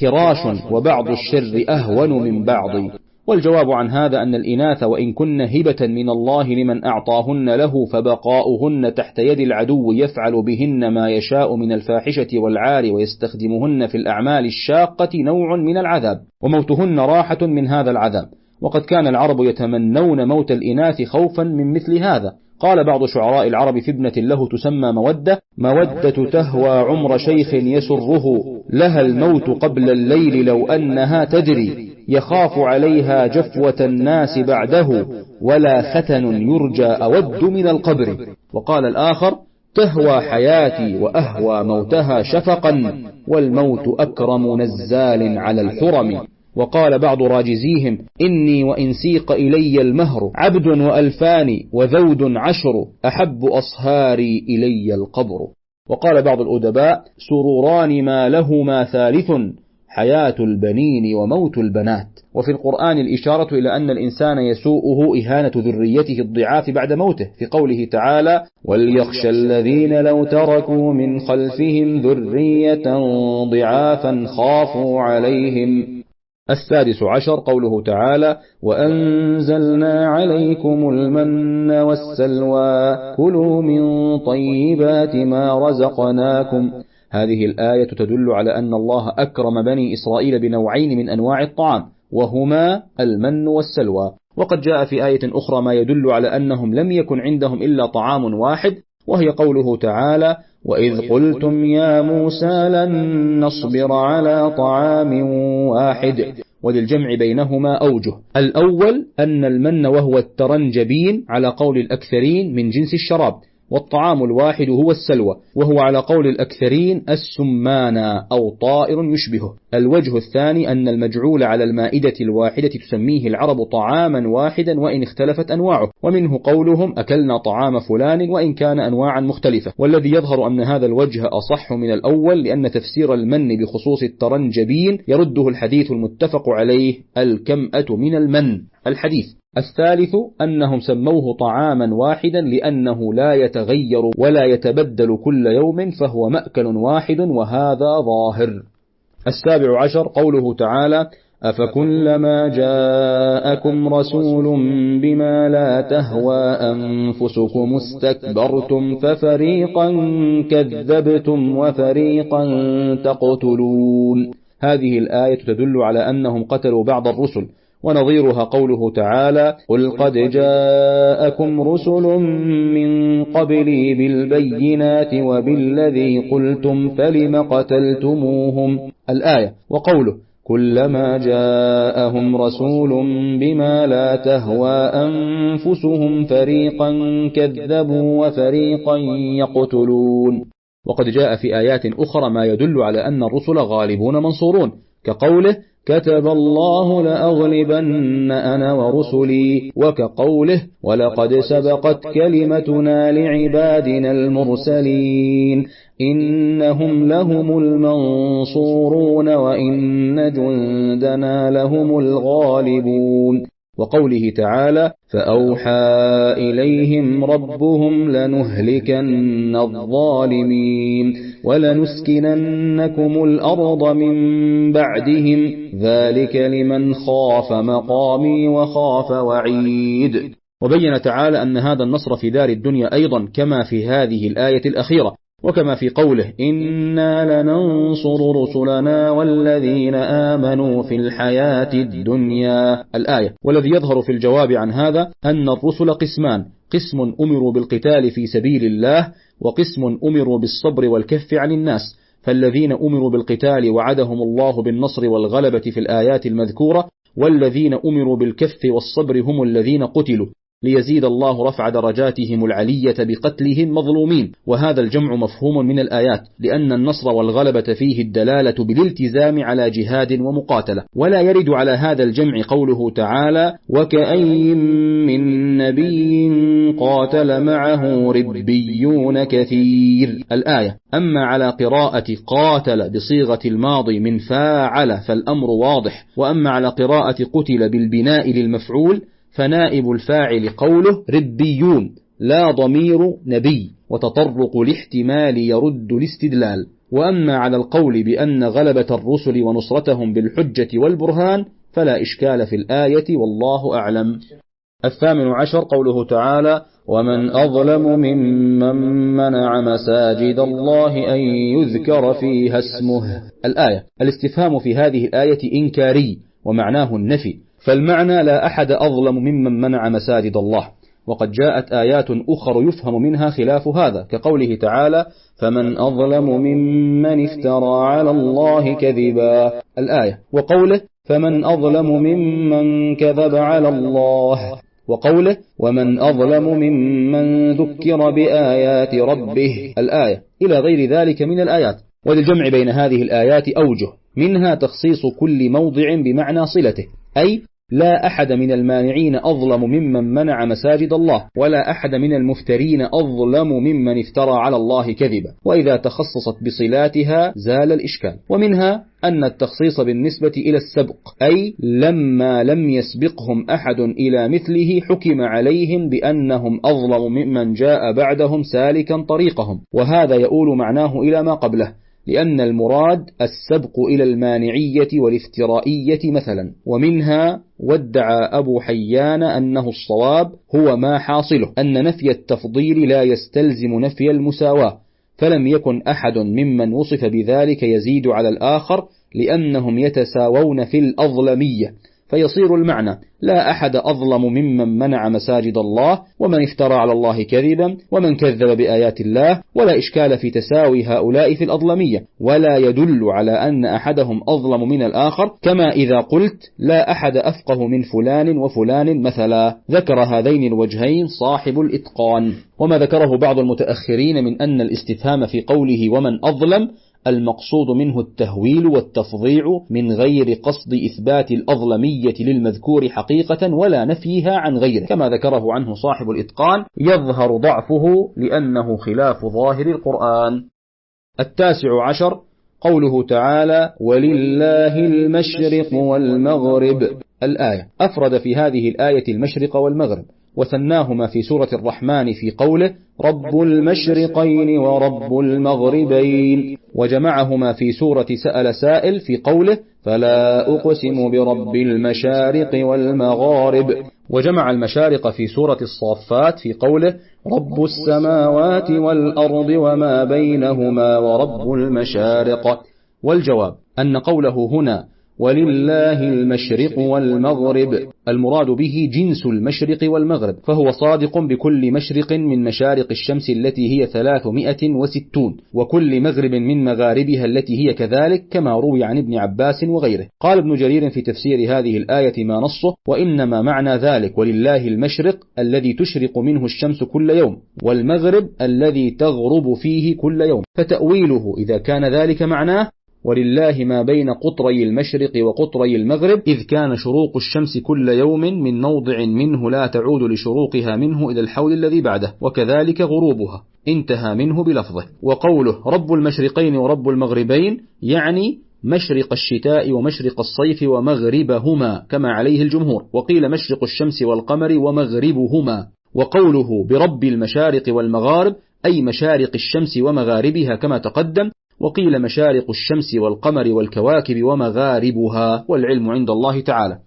خراش وبعض الشر أهون من بعض. والجواب عن هذا أن الإناث وإن كن هبة من الله لمن أعطاهن له فبقاؤهن تحت يد العدو يفعل بهن ما يشاء من الفاحشة والعار ويستخدمهن في الأعمال الشاقة نوع من العذاب. وموتهن راحة من هذا العذاب. وقد كان العرب يتمنون موت الإناث خوفا من مثل هذا. قال بعض شعراء العرب في ابنة له تسمى مودة مودة تهوى عمر شيخ يسره لها الموت قبل الليل لو أنها تدري. يخاف عليها جفوة الناس بعده ولا ختن يرجى أود من القبر. وقال الآخر تهوى حياتي وأهوى موتها شفقا والموت أكرم نزال على الحرم. وقال بعض راجزيهم إني وإن سيق إلي المهر عبد وألفان وذود عشر أحب أصهاري إلي القبر. وقال بعض الأدباء سروران ما لهما ثالث حياة البنين وموت البنات. وفي القرآن الإشارة إلى أن الإنسان يسوءه إهانة ذريته الضعاف بعد موته. في قوله تعالى وليخشى الذين لو تركوا من خلفهم ذرية ضعافا خافوا عليهم. السادس عشر قوله تعالى وأنزلنا عليكم المن والسلوى. كلوا من طيبات ما رزقناكم. هذه الآية تدل على أن الله أكرم بني إسرائيل بنوعين من أنواع الطعام وهما المن والسلوى. وقد جاء في آية أخرى ما يدل على أنهم لم يكن عندهم إلا طعام واحد وهي قوله تعالى وإذ قلتم يا موسى لن نصبر على طعام واحد. وللجمع بينهما أوجه. الأول أن المن وهو الترنجبين على قول الأكثرين من جنس الشراب. والطعام الواحد هو السلوى وهو على قول الأكثرين السمانا أو طائر يشبهه. الوجه الثاني أن المجعول على المائدة الواحدة تسميه العرب طعاما واحدا وإن اختلفت أنواعه ومنه قولهم أكلنا طعام فلان وإن كان أنواعا مختلفة. والذي يظهر أن هذا الوجه أصح من الأول لأن تفسير المن بخصوص الترنجبين يرده الحديث المتفق عليه الكمأة من المن. الحديث الثالث أنهم سموه طعاما واحدا لأنه لا يتغير ولا يتبدل كل يوم فهو مأكل واحد وهذا ظاهر. السابع عشر قوله تعالى أفكلما جاءكم رسول بما لا تهوى أنفسكم استكبرتم ففريقا كذبتم وفريقا تقتلون. هذه الآية تدل على أنهم قتلوا بعض الرسل. ونظيرها قوله تعالى قل قد جاءكم رسل من قبلي بالبينات وبالذي قلتم فلم قتلتموهم. الآية وقوله كلما جاءهم رسول بما لا تهوى أنفسهم فريقا كذبوا وفريقا يقتلون. وقد جاء في آيات أخرى ما يدل على أن الرسل غالبون منصورون كقوله كتب الله لأغلبن أنا ورسلي وكقوله ولقد سبقت كلمتنا لعبادنا المرسلين إنهم لهم المنصورون وإن جندنا لهم الغالبون وقوله تعالى فأوحى إليهم ربهم لنهلكن الظالمين ولنسكننكم الأرض من بعدهم ذلك لمن خاف مقامي وخاف وعيد. وبين تعالى أن هذا النصر في دار الدنيا أيضا كما في هذه الآية الأخيرة وكما في قوله إنا لننصر رسلنا والذين آمنوا في الحياة الدنيا. الآية. والذي يظهر في الجواب عن هذا أن الرسل قسمان قسم أمروا بالقتال في سبيل الله وقسم أمروا بالصبر والكف عن الناس فالذين أمروا بالقتال وعدهم الله بالنصر والغلبة في الآيات المذكورة والذين أمروا بالكف والصبر هم الذين قتلوا. ليزيد الله رفع درجاتهم العلية بقتلهم مظلومين. وهذا الجمع مفهوم من الآيات لأن النصر والغلبة فيه الدلالة بالالتزام على جهاد ومقاتلة. ولا يرد على هذا الجمع قوله تعالى وكأي من نبي قاتل معه ربيون كثير. الآية أما على قراءة قاتل بصيغة الماضي من فاعل فالأمر واضح. وأما على قراءة قتل بالبناء للمفعول فنائب الفاعل قوله ربيون لا ضمير نبي وتطرق الاحتمال يرد الاستدلال. وأما على القول بأن غلبة الرسل ونصرتهم بالحجة والبرهان فلا إشكال في الآية والله أعلم. الثامن عشر قوله تعالى ومن أظلم ممن منع مساجد الله أن يذكر فيها اسمه. الآية الاستفهام في هذه الآية إنكاري ومعناه النفي فالمعنى لا أحد أظلم ممن منع مساجد الله وقد جاءت آيات أخر يفهم منها خلاف هذا كقوله تعالى فمن أظلم ممن افترى على الله كذبا الآية وقوله فمن أظلم ممن كذب على الله وقوله ومن أظلم ممن ذكر بآيات ربه الآية إلى غير ذلك من الآيات. وللجمع بين هذه الآيات أوجه منها تخصيص كل موضع بمعنى صلته أي لا أحد من المانعين أظلم ممن منع مساجد الله ولا أحد من المفترين أظلم ممن افترى على الله كذبا. وإذا تخصصت بصلاتها زال الإشكال. ومنها أن التخصيص بالنسبة إلى السبق أي لما لم يسبقهم أحد إلى مثله حكم عليهم بأنهم أظلم ممن جاء بعدهم سالكا طريقهم. وهذا يؤول معناه إلى ما قبله. لأن المراد السبق إلى المانعية والافترائية مثلا ومنها وادعى أبو حيان أنه الصواب هو ما حاصله أن نفي التفضيل لا يستلزم نفي المساواة فلم يكن أحد ممن وصف بذلك يزيد على الآخر لأنهم يتساوون في الأظلمية. فيصير المعنى. لا أحد أظلم ممن منع مساجد الله ومن افترى على الله كذبا ومن كذب بآيات الله ولا إشكال في تساوي هؤلاء في الأظلمية. ولا يدل على أن أحدهم أظلم من الآخر كما إذا قلت لا أحد أفقه من فلان وفلان مثلا. ذكر هذين الوجهين صاحب الإتقان. وما ذكره بعض المتأخرين من أن الاستفهام في قوله ومن أظلم المقصود منه التهويل والتفظيع من غير قصد إثبات الأظلمية للمذكور حقيقة ولا نفيها عن غيره كما ذكره عنه صاحب الإتقان يظهر ضعفه لأنه خلاف ظاهر القرآن. التاسع عشر قوله تعالى ولله المشرق والمغرب الآية أفرد في هذه الآية المشرق والمغرب. وثناهما في سورة الرحمن في قوله رب المشرقين ورب المغربين. وجمعهما في سورة سأل سائل في قوله فلا أقسم برب المشارق والمغارب. وجمع المشارق في سورة الصافات في قوله رب السماوات والأرض وما بينهما ورب المشارق. والجواب أن قوله هنا ولله المشرق والمغرب. المراد به جنس المشرق والمغرب فهو صادق بكل مشرق من مشارق الشمس التي هي ثلاثمائة وستون وكل مغرب من مغاربها التي هي كذلك كما روي عن ابن عباس وغيره. قال ابن جرير في تفسير هذه الآية ما نصه وإنما معنى ذلك ولله المشرق الذي تشرق منه الشمس كل يوم والمغرب الذي تغرب فيه كل يوم. فتأويله إذا كان ذلك معناه ولله ما بين قطري المشرق وقطري المغرب. إذ كان شروق الشمس كل يوم من موضع منه لا تعود لشروقها منه إلى الحول الذي بعده وكذلك غروبها انتهى منه بلفظه. وقوله رب المشرقين ورب المغربين يعني مشرق الشتاء ومشرق الصيف ومغربهما كما عليه الجمهور. وقيل مشرق الشمس والقمر ومغربهما. وقوله برب المشارق والمغارب أي مشارق الشمس ومغاربها كما تقدم وقيل مشارق الشمس والقمر والكواكب ومغاربها والعلم عند الله تعالى.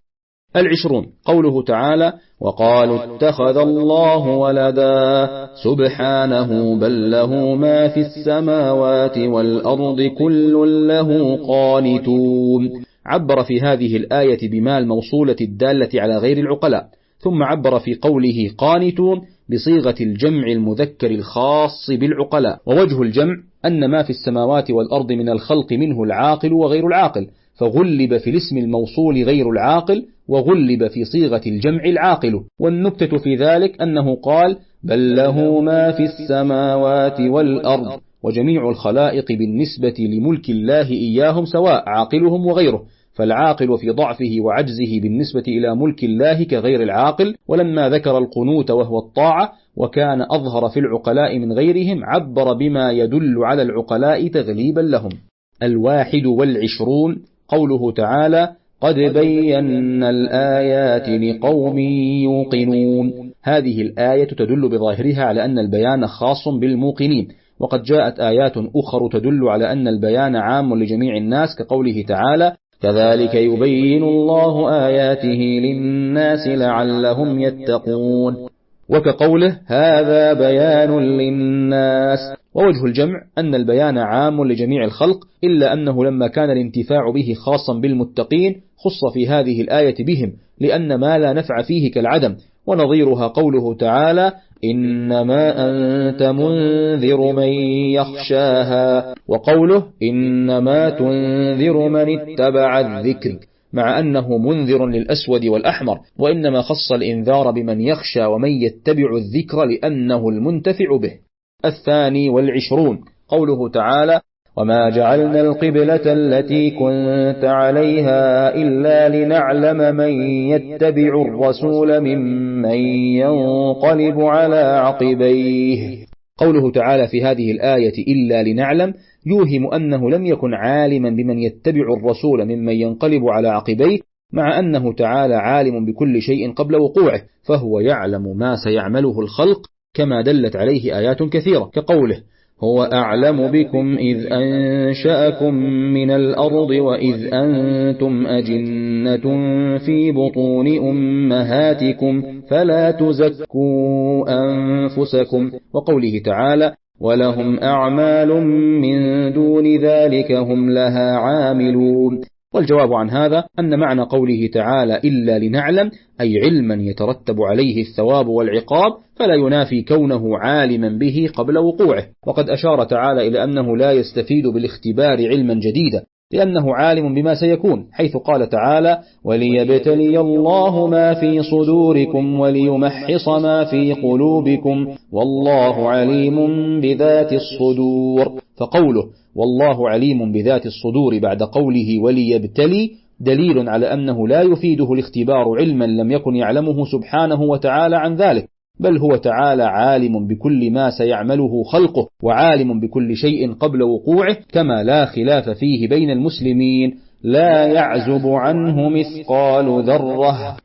العشرون. قوله تعالى وقالوا اتخذ الله ولدا سبحانه بل له ما في السماوات والأرض كل له قانتون. عبر في هذه الآية بما الموصولة الدالة على غير العقلاء ثم عبر في قوله قانتون بصيغة الجمع المذكر الخاص بالعقلاء. ووجه الجمع أن ما في السماوات والأرض من الخلق منه العاقل وغير العاقل فغلب في الاسم الموصول غير العاقل وغلب في صيغة الجمع العاقل. والنكتة في ذلك أنه قال بل له ما في السماوات والأرض. وجميع الخلائق بالنسبة لملك الله إياهم سواء عاقلهم وغيره. فالعاقل في ضعفه وعجزه بالنسبة إلى ملك الله كغير العاقل ولما ذكر القنوت وهو الطاعة وكان أظهر في العقلاء من غيرهم عبر بما يدل على العقلاء تغليبا لهم. الواحد والعشرون قوله تعالى قد بينا الآيات لقوم يوقنون. هذه الآية تدل بظاهرها على أن البيان خاص بالموقنين وقد جاءت آيات أخر تدل على أن البيان عام لجميع الناس كقوله تعالى كذلك يبين الله آياته للناس لعلهم يتقون. وكقوله هذا بيان للناس. ووجه الجمع أن البيان عام لجميع الخلق إلا أنه لما كان الانتفاع به خاصا بالمتقين خص في هذه الآية بهم لأن ما لا نفع فيه كالعدم ونظيرها قوله تعالى إنما أنت منذر من يخشاها. وقوله إنما تنذر من اتبع الذكر مع أنه منذر للأسود والأحمر وإنما خص الإنذار بمن يخشى ومن يتبع الذكر لأنه المنتفع به. الثاني والعشرون قوله تعالى وما جعلنا القبلة التي كنت عليها إلا لنعلم من يتبع الرسول ممن ينقلب على عقبيه قوله تعالى في هذه الآية إلا لنعلم يوهم أنه لم يكن عالما بمن يتبع الرسول ممن ينقلب على عقبيه مع أنه تعالى عالم بكل شيء قبل وقوعه فهو يعلم ما سيعمله الخلق كما دلت عليه آيات كثيرة كقوله هو أعلم بكم إذ أنشأكم من الأرض وإذ أنتم أجنة في بطون أمهاتكم فلا تزكوا أنفسكم وقوله تعالى ولهم أعمال من دون ذلك هم لها عاملون والجواب عن هذا أن معنى قوله تعالى إلا لنعلم أي علما يترتب عليه الثواب والعقاب فلا ينافي كونه عالما به قبل وقوعه. وقد أشار تعالى إلى أنه لا يستفيد بالاختبار علما جديدا لأنه عالم بما سيكون حيث قال تعالى وليبتلي الله ما في صدوركم وليمحص ما في قلوبكم والله عليم بذات الصدور. فقوله والله عليم بذات الصدور بعد قوله وليبتلي دليل على أنه لا يفيده الاختبار علما لم يكن يعلمه سبحانه وتعالى عن ذلك بل هو تعالى عالم بكل ما سيعمله خلقه وعالم بكل شيء قبل وقوعه كما لا خلاف فيه بين المسلمين. لا يعزب عنه مثقال ذرة.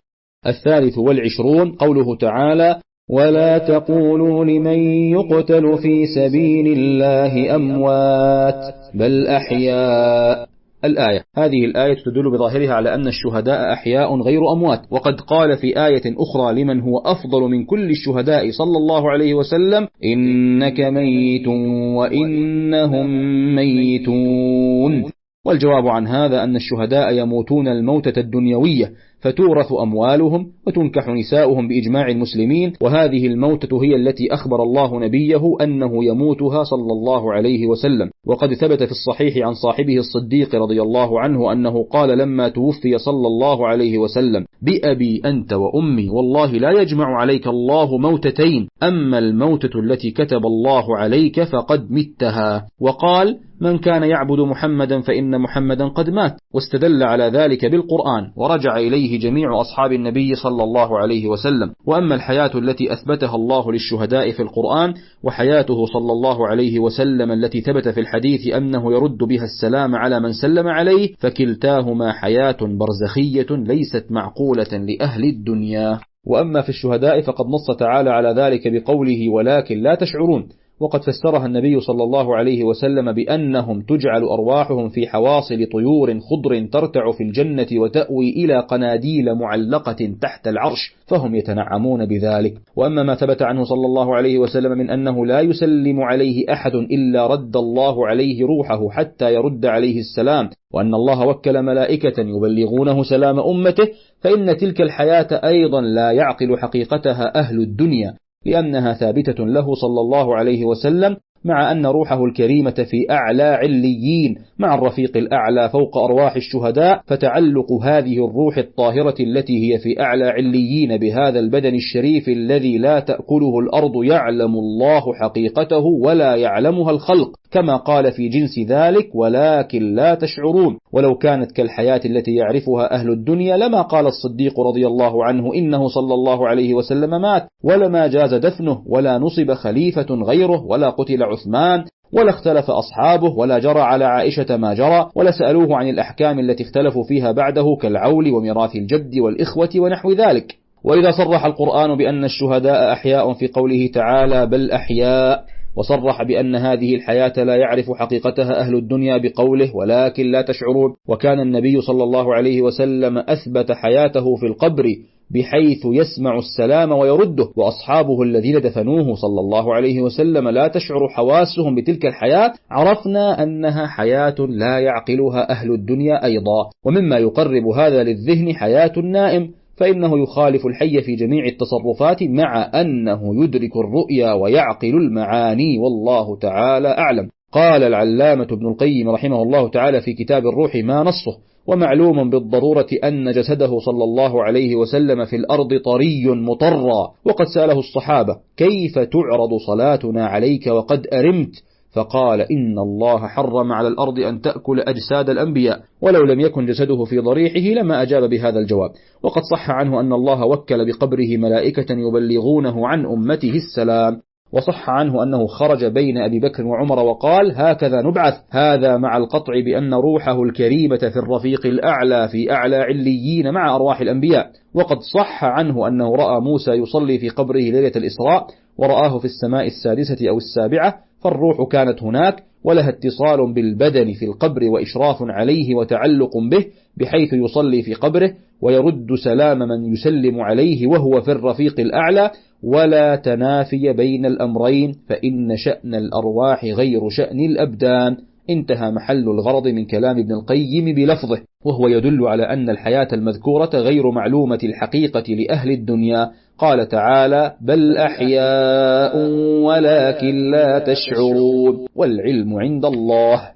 الثالث والعشرون قوله تعالى ولا تقولوا لمن يقتل في سبيل الله أموات بل أحياء. الآية هذه الآية تدل بظاهرها على أن الشهداء أحياء غير أموات وقد قال في آية أخرى لمن هو أفضل من كل الشهداء صلى الله عليه وسلم إنك ميت وإنهم ميتون. والجواب عن هذا أن الشهداء يموتون الموتة الدنيوية فتورث أموالهم وتنكح نساؤهم بإجماع المسلمين وهذه الموتة هي التي أخبر الله نبيه أنه يموتها صلى الله عليه وسلم. وقد ثبت في الصحيح عن صاحبه الصديق رضي الله عنه أنه قال لما توفي صلى الله عليه وسلم بأبي أنت وأمي والله لا يجمع عليك الله موتتين أما الموتة التي كتب الله عليك فقد متها وقال من كان يعبد محمدا فإن محمدا قد مات واستدل على ذلك بالقرآن ورجع إليه جميع أصحاب النبي صلى الله عليه وسلم. وأما الحياة التي أثبتها الله للشهداء في القرآن وحياته صلى الله عليه وسلم التي ثبت في الحديث أنه يرد بها السلام على من سلم عليه فكلتاهما حياة برزخية ليست معقولة لأهل الدنيا. وأما في الشهداء فقد نص تعالى على ذلك بقوله ولكن لا تشعرون وقد فسرها النبي صلى الله عليه وسلم بأنهم تجعل أرواحهم في حواصل طيور خضر ترتع في الجنة وتأوي إلى قناديل معلقة تحت العرش فهم يتنعمون بذلك. وأما ما ثبت عنه صلى الله عليه وسلم من أنه لا يسلم عليه أحد إلا رد الله عليه روحه حتى يرد عليه السلام وأن الله وكل ملائكة يبلغونه سلام أمته فإن تلك الحياة أيضا لا يعقل حقيقتها أهل الدنيا. لأنها ثابتة له صلى الله عليه وسلم مع أن روحه الكريمة في أعلى عليين مع الرفيق الأعلى فوق أرواح الشهداء فتعلق هذه الروح الطاهرة التي هي في أعلى عليين بهذا البدن الشريف الذي لا تأكله الأرض يعلم الله حقيقته ولا يعلمها الخلق كما قال في جنس ذلك ولكن لا تشعرون ولو كانت كالحياة التي يعرفها أهل الدنيا لما قال الصديق رضي الله عنه إنه صلى الله عليه وسلم مات ولما جاز دفنه ولا نصب خليفة غيره ولا قتل عثمان ولا اختلف أصحابه ولا جرى على عائشة ما جرى ولا سألوه عن الأحكام التي اختلفوا فيها بعده كالعول وميراث الجد والإخوة ونحو ذلك. وإذا صرح القرآن بأن الشهداء أحياء في قوله تعالى بل أحياء وصرح بأن هذه الحياة لا يعرف حقيقتها أهل الدنيا بقوله ولكن لا تشعرون. وكان النبي صلى الله عليه وسلم أثبت حياته في القبر بحيث يسمع السلام ويرده وأصحابه الذين دفنوه صلى الله عليه وسلم لا تشعر حواسهم بتلك الحياة. عرفنا أنها حياة لا يعقلها أهل الدنيا أيضا ومما يقرب هذا للذهن حياة النائم فإنه يخالف الحي في جميع التصرفات مع أنه يدرك الرؤيا ويعقل المعاني والله تعالى أعلم. قال العلامة ابن القيم رحمه الله تعالى في كتاب الروح ما نصه ومعلوم بالضرورة أن جسده صلى الله عليه وسلم في الأرض طري مطرى وقد سأله الصحابة كيف تعرض صلاتنا عليك وقد أرمت؟ فقال إن الله حرم على الأرض أن تأكل أجساد الأنبياء ولو لم يكن جسده في ضريحه لما أجاب بهذا الجواب. وقد صح عنه أن الله وكل بقبره ملائكة يبلغونه عن أمته السلام. وصح عنه أنه خرج بين أبي بكر وعمر وقال هكذا نبعث هذا مع القطع بأن روحه الكريمة في الرفيق الأعلى في أعلى عليين مع أرواح الأنبياء. وقد صح عنه أنه رأى موسى يصلي في قبره ليلة الإسراء ورآه في السماء السادسة أو السابعة فالروح كانت هناك. ولها اتصال بالبدن في القبر وإشراف عليه وتعلق به بحيث يصلي في قبره ويرد سلام من يسلم عليه وهو في الرفيق الأعلى. ولا تنافي بين الأمرين فإن شأن الأرواح غير شأن الأبدان. انتهى محل الغرض من كلام ابن القيم بلفظه وهو يدل على أن الحياة المذكورة غير معلومة الحقيقة لأهل الدنيا. قال تعالى بل أحياء ولكن لا تشعرون. والعلم عند الله.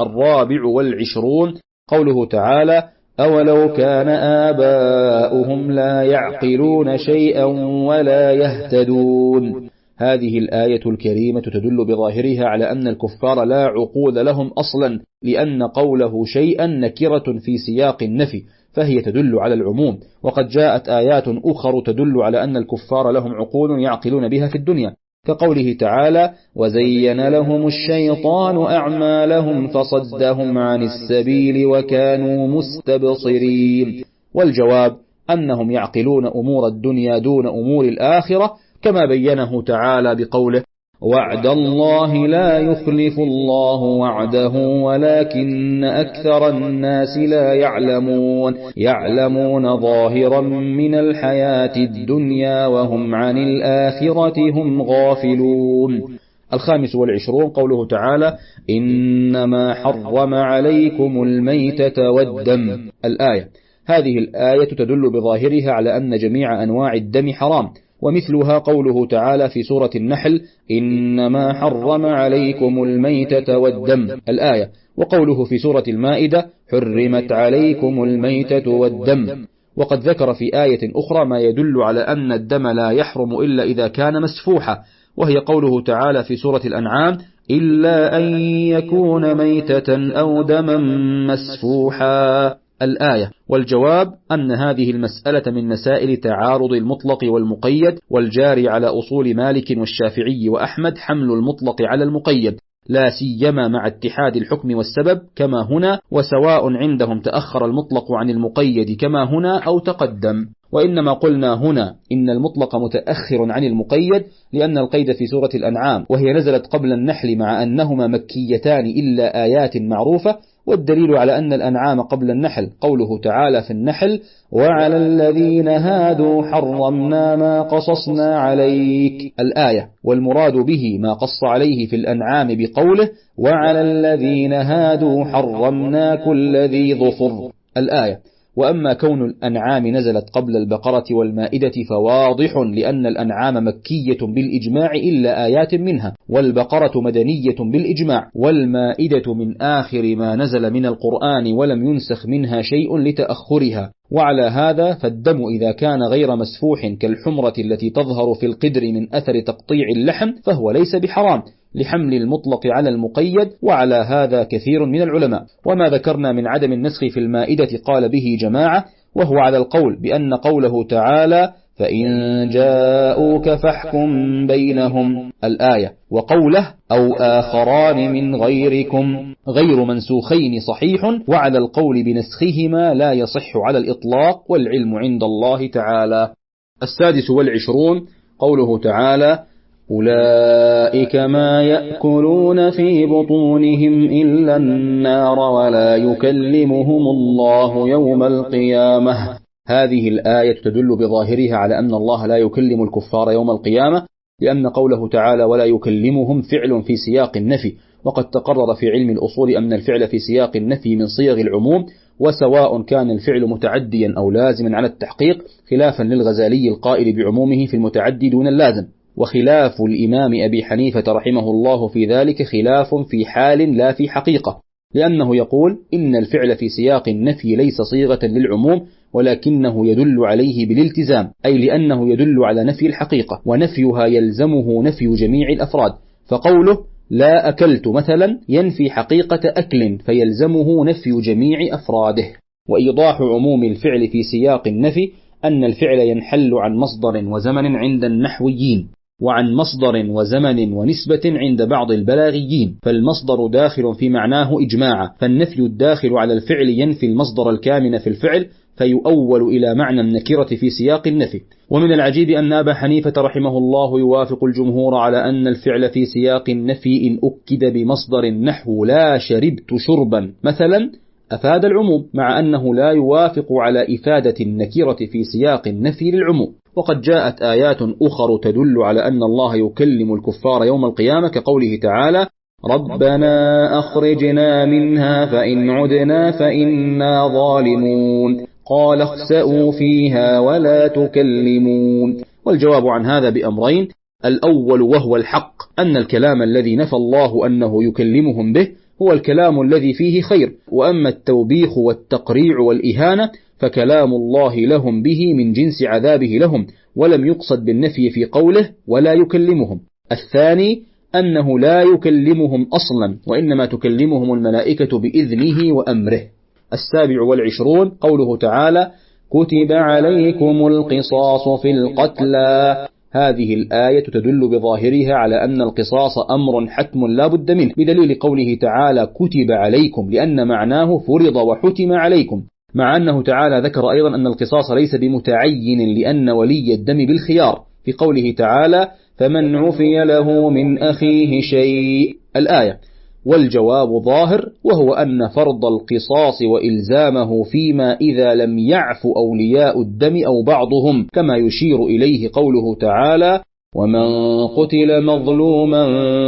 الرابع والعشرون. قوله تعالى أولو كان آباؤهم لا يعقلون شيئا ولا يهتدون. هذه الآية الكريمة تدل بظاهرها على أن الكفار لا عقول لهم أصلا لأن قوله شيئا نكرة في سياق النفي فهي تدل على العموم. وقد جاءت آيات أخر تدل على أن الكفار لهم عقول يعقلون بها في الدنيا. كقوله تعالى وزين لهم الشيطان أعمالهم فصدهم عن السبيل وكانوا مستبصرين. والجواب أنهم يعقلون أمور الدنيا دون أمور الآخرة كما بينه تعالى بقوله وعد الله لا يخلف الله وعده ولكن أكثر الناس لا يعلمون. يعلمون ظاهرا من الحياة الدنيا وهم عن الآخرة هم غافلون. الخامس والعشرون قوله تعالى إنما حرم عليكم الميتة والدم. الآية هذه الآية تدل بظاهرها على أن جميع أنواع الدم حرام. ومثلها قوله تعالى في سورة النحل إنما حرم عليكم الميتة والدم. الآية. وقوله في سورة المائدة حرمت عليكم الميتة والدم. وقد ذكر في آية أخرى ما يدل على أن الدم لا يحرم إلا إذا كان مسفوحا. وهي قوله تعالى في سورة الأنعام إلا أن يكون ميتة أو دما مسفوحا. الآية. والجواب أن هذه المسألة من مسائل تعارض المطلق والمقيد والجاري على أصول مالك والشافعي وأحمد حمل المطلق على المقيد لا سيما مع اتحاد الحكم والسبب كما هنا وسواء عندهم تأخر المطلق عن المقيد كما هنا أو تقدم. وإنما قلنا هنا إن المطلق متأخر عن المقيد لأن القيد في سورة الأنعام وهي نزلت قبل النحل مع أنهما مكيتان إلا آيات معروفة والدليل على أن الأنعام قبل النحل قوله تعالى في النحل وعلى الذين هادوا حرمنا ما قصصنا عليك. الآية والمراد به ما قص عليه في الأنعام بقوله وعلى الذين هادوا حرمنا كل ذي ظفر. الآية وأما كون الأنعام نزلت قبل البقرة والمائدة فواضح لأن الأنعام مكية بالإجماع إلا آيات منها والبقرة مدنية بالإجماع والمائدة من آخر ما نزل من القرآن ولم ينسخ منها شيء لتأخرها. وعلى هذا فالدم إذا كان غير مسفوح كالحمرة التي تظهر في القدر من أثر تقطيع اللحم فهو ليس بحرام لحمل المطلق على المقيد وعلى هذا كثير من العلماء. وما ذكرنا من عدم النسخ في المائدة قال به جماعة وهو على القول بأن قوله تعالى فإن جاءوك فاحكم بينهم الآية وقوله أو آخران من غيركم غير منسوخين صحيح وعلى القول بنسخهما لا يصح على الإطلاق والعلم عند الله تعالى. السادس والعشرون قوله تعالى أولئك ما يأكلون في بطونهم إلا النار ولا يكلمهم الله يوم القيامة. هذه الآية تدل بظاهرها على أن الله لا يكلم الكفار يوم القيامة لأن قوله تعالى ولا يكلمهم فعل في سياق النفي وقد تقرر في علم الأصول أن الفعل في سياق النفي من صيغ العموم وسواء كان الفعل متعديا أو لازما على التحقيق خلافا للغزالي القائل بعمومه في المتعدي دون اللازم. وخلاف الإمام أبي حنيفة رحمه الله في ذلك خلاف في حال لا في حقيقة لأنه يقول إن الفعل في سياق النفي ليس صيغة للعموم ولكنه يدل عليه بالالتزام أي لأنه يدل على نفي الحقيقة ونفيها يلزمه نفي جميع الأفراد. فقوله لا أكلت مثلا ينفي حقيقة أكل فيلزمه نفي جميع أفراده. وإيضاح عموم الفعل في سياق النفي أن الفعل ينحل عن مصدر وزمن عند النحويين وعن مصدر وزمن ونسبة عند بعض البلاغيين. فالمصدر داخل في معناه إجماعا فالنفي الداخل على الفعل ينفي المصدر الكامن في الفعل فيؤول إلى معنى النكرة في سياق النفي. ومن العجيب أن أبا حنيفة رحمه الله يوافق الجمهور على أن الفعل في سياق النفي إن أكد بمصدر نحو لا شربت شربا. مثلا أفاد العموم مع أنه لا يوافق على إفادة النكرة في سياق النفي للعموم. وقد جاءت آيات أخر تدل على أن الله يكلم الكفار يوم القيامة كقوله تعالى ربنا أخرجنا منها فإن عدنا فإنا ظالمون. قال اخسأوا فيها ولا تكلمون. والجواب عن هذا بأمرين. الأول وهو الحق أن الكلام الذي نفى الله أنه يكلمهم به هو الكلام الذي فيه خير. وأما التوبيخ والتقريع والإهانة فكلام الله لهم به من جنس عذابه لهم ولم يقصد بالنفي في قوله ولا يكلمهم. الثاني أنه لا يكلمهم أصلا وإنما تكلمهم الملائكة بإذنه وأمره. السابع والعشرون قوله تعالى كتب عليكم القصاص في القتلى. هذه الآية تدل بظاهرها على أن القصاص أمر حتم لا بد منه بدليل قوله تعالى كتب عليكم لأن معناه فرض وحتم عليكم. مع أنه تعالى ذكر أيضا أن القصاص ليس بمتعين لأن ولي الدم بالخيار. في قوله تعالى فمن عفي له من أخيه شيء. الآية والجواب ظاهر وهو أن فرض القصاص وإلزامه فيما إذا لم يعف أولياء الدم أو بعضهم كما يشير إليه قوله تعالى ومن قتل مظلوما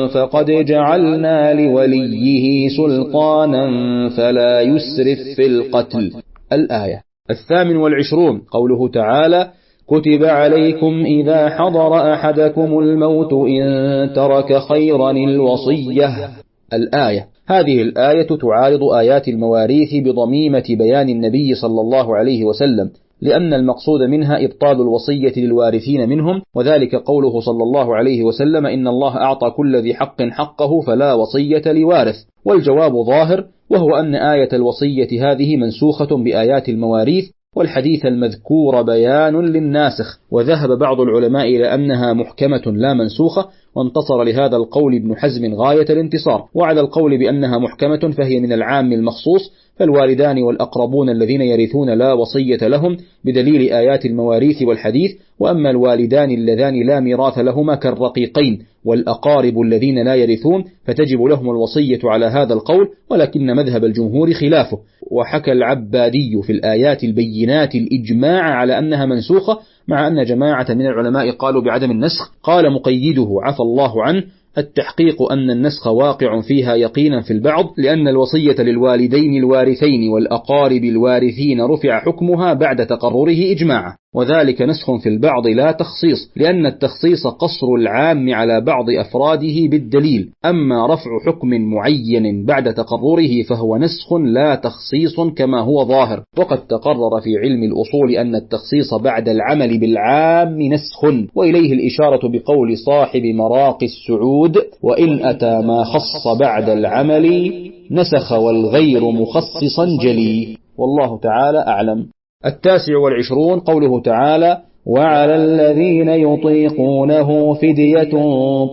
فقد جعلنا لوليه سلطانا فلا يسرف في القتل. الآية. الثامن والعشرون قوله تعالى كتب عليكم إذا حضر أحدكم الموت إن ترك خيرا الوصية. الآية. هذه الآية تعارض آيات المواريث بضميمة بيان النبي صلى الله عليه وسلم لأن المقصود منها إبطال الوصية للوارثين منهم وذلك قوله صلى الله عليه وسلم إن الله أعطى كل ذي حق حقه فلا وصية لوارث. والجواب ظاهر وهو أن آية الوصية هذه منسوخة بآيات المواريث والحديث المذكور بيان للناسخ وذهب بعض العلماء إلى أنها محكمة لا منسوخة وانتصر لهذا القول ابن حزم غاية الانتصار وعلى القول بأنها محكمة فهي من العام المخصوص فالوالدان والأقربون الذين يرثون لا وصية لهم بدليل آيات المواريث والحديث وأما الوالدان اللذان لا ميراث لهما كالرقيقين والأقارب الذين لا يرثون فتجب لهم الوصية على هذا القول ولكن مذهب الجمهور خلافه. وحكى العبادي في الآيات البينات الإجماع على أنها منسوخة مع أن جماعة من العلماء قالوا بعدم النسخ. قال مقيده عفى الله عنه. التحقيق أن النسخ واقع فيها يقينا في البعض لأن الوصية للوالدين الوارثين والأقارب الوارثين رفع حكمها بعد تقرره إجماعا. وذلك نسخ في البعض لا تخصيص لأن التخصيص قصر العام على بعض أفراده بالدليل. أما رفع حكم معين بعد تقرره فهو نسخ لا تخصيص كما هو ظاهر. وقد تقرر في علم الأصول أن التخصيص بعد العمل بالعام نسخ وإليه الإشارة بقول صاحب مراقي السعود وإن أتى ما خص بعد العمل نسخ والغير مخصصا جلي. والله تعالى أعلم. التاسع والعشرون قوله تعالى وعلى الذين يطيقونه فدية